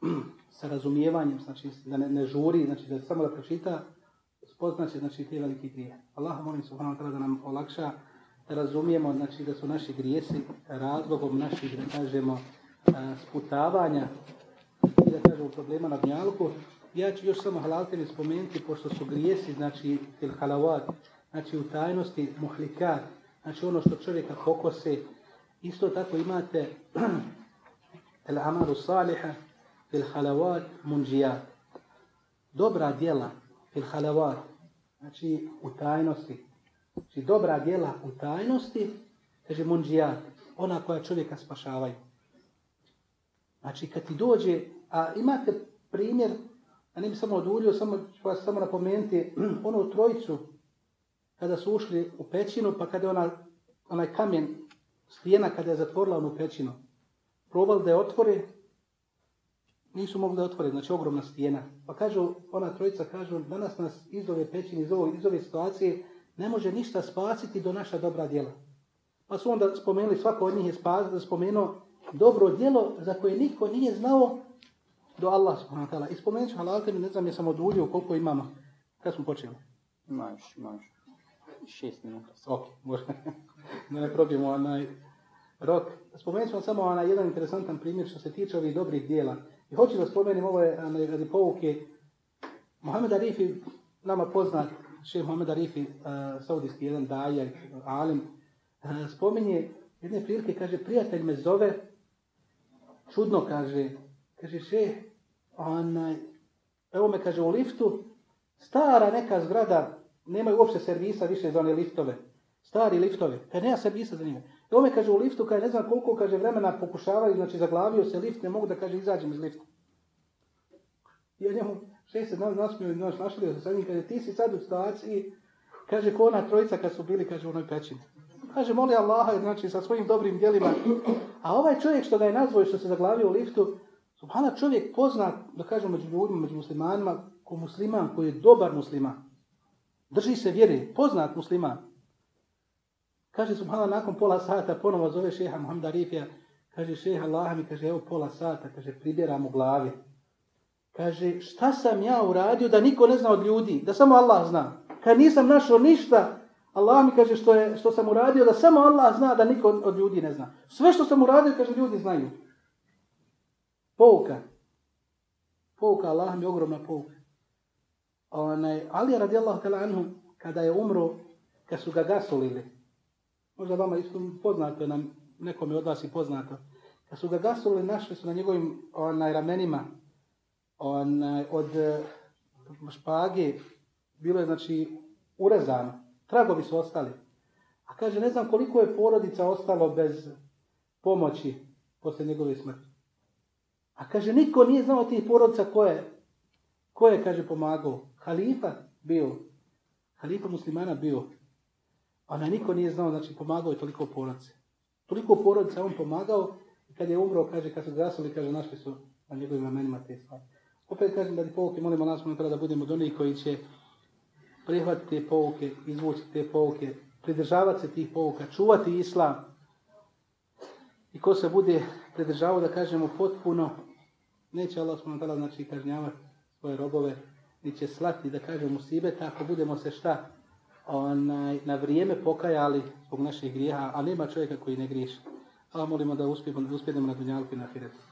sa razumijevanjem, znači da ne, ne žuri, znači da samo da pročita, spoznaće znači te velike grije. Allah molim subhanahu wa da nam olakša da razumijemo znači da su naši grijesi razlogom naših da kažemo sputavanja i da kažemo problema na gnjalku. Ja ću još samo halalteni spomenuti pošto su grijesi znači il halavat, znači u tajnosti muhlikat, znači ono što čovjeka pokose. Isto tako imate el amaru saliha il halavat munđijat. Dobra djela il halavat, znači u tajnosti. Znači dobra djela u tajnosti, kaže munđijat, ona koja čovjeka spašavaju. Znači kad ti dođe, a imate primjer, a ne bi samo oduljio, samo ću vas samo napomenuti, onu trojicu, kada su ušli u pećinu, pa kada je ona, onaj kamen, stijena kada je zatvorila onu pećinu, probali da je otvori, nisu mogli da otvore, znači ogromna stijena. Pa kažu, ona trojica kažu, danas nas iz ove pećine, iz, ove, iz ove situacije ne može ništa spasiti do naša dobra djela. Pa su onda spomenuli, svako od njih je spas, spomenuo dobro djelo za koje niko nije znao do Allah subhanahu wa ta'ala. I spomenut ću halalke, ne znam, jesam oduljio koliko imamo. Kad smo počeli? Imaš, imaš. Šest minuta. Ok, možda. da ne probijemo onaj rok. Spomenut ću vam samo onaj jedan interesantan primjer što se tiče ovih dobrih dijela. I hoću da spomenem ovo je radi povuke. Mohamed Arifi, nama poznat, šef Mohamed Arifi, uh, saudijski jedan daja, alim, uh, spominje jedne prilike, kaže, prijatelj me zove, čudno kaže, kaže, šef, onaj, evo me, kaže, u liftu, stara neka zgrada, nemaju uopće servisa više za one liftove, stari liftove, kaže, nema servisa za njega. I ome kaže u liftu, kaže ne znam koliko kaže vremena pokušavaju, znači zaglavio se lift, ne mogu da kaže izađem iz lifta. I ja njemu šest se dan nasmio i naš našalio se sa njim, kaže ti si sad u situaciji Kaže, ko ona trojica kad su bili, kaže, u onoj pećini. Kaže, moli Allaha, znači, sa svojim dobrim djelima. A ovaj čovjek što ga je nazvao što se zaglavio u liftu, Subhana čovjek poznat, da kažem, među ljudima, među muslimanima, ko musliman, koji je dobar musliman. Drži se vjere, poznat musliman. Kaže Subhana nakon pola sata ponovo zove šeha Muhammed Arifija. Kaže šeha Allah mi kaže evo pola sata, kaže pribjeram u glavi. Kaže šta sam ja uradio da niko ne zna od ljudi, da samo Allah zna. Kad nisam našao ništa, Allah mi kaže što, je, što sam uradio da samo Allah zna da niko od ljudi ne zna. Sve što sam uradio, kaže ljudi znaju. Pouka. Pouka, Allah mi je ogromna pouka. Onaj, Ali radijallahu ta'ala anhu, kada je umro, kad su ga gasolili, možda vama isto poznato, nam, nekom je od vas i poznato, kad su ga gasolili, našli su na njegovim onaj, ramenima onaj, od eh, špage, bilo je znači urezano, tragovi su ostali. A kaže, ne znam koliko je porodica ostalo bez pomoći poslije njegove smrti. A kaže, niko nije znao tih porodica ko je, ko je, kaže, pomagao. Halifa bio, halifa muslimana bio. Ona niko nije znao, znači pomagao je toliko porodice. Toliko porodica on pomagao i kad je umro, kaže, kad su gasili, kaže, našli su na njegovim ramenima te stvari. Opet kažem da ti pouke, molimo nas, molimo da budemo onih koji će prihvatiti te pouke, izvući te pouke, pridržavati se tih pouka, čuvati islam. I ko se bude pridržavao, da kažemo, potpuno, neće Allah subhanahu znači kažnjavati svoje robove, ni će slati, da kažemo, sibeta, ako budemo se šta, onaj, na vrijeme pokajali zbog naših grijeha, a nema čovjeka koji ne griješi. Allah molimo da uspijemo, da uspijemo na dunjalku i na firetu.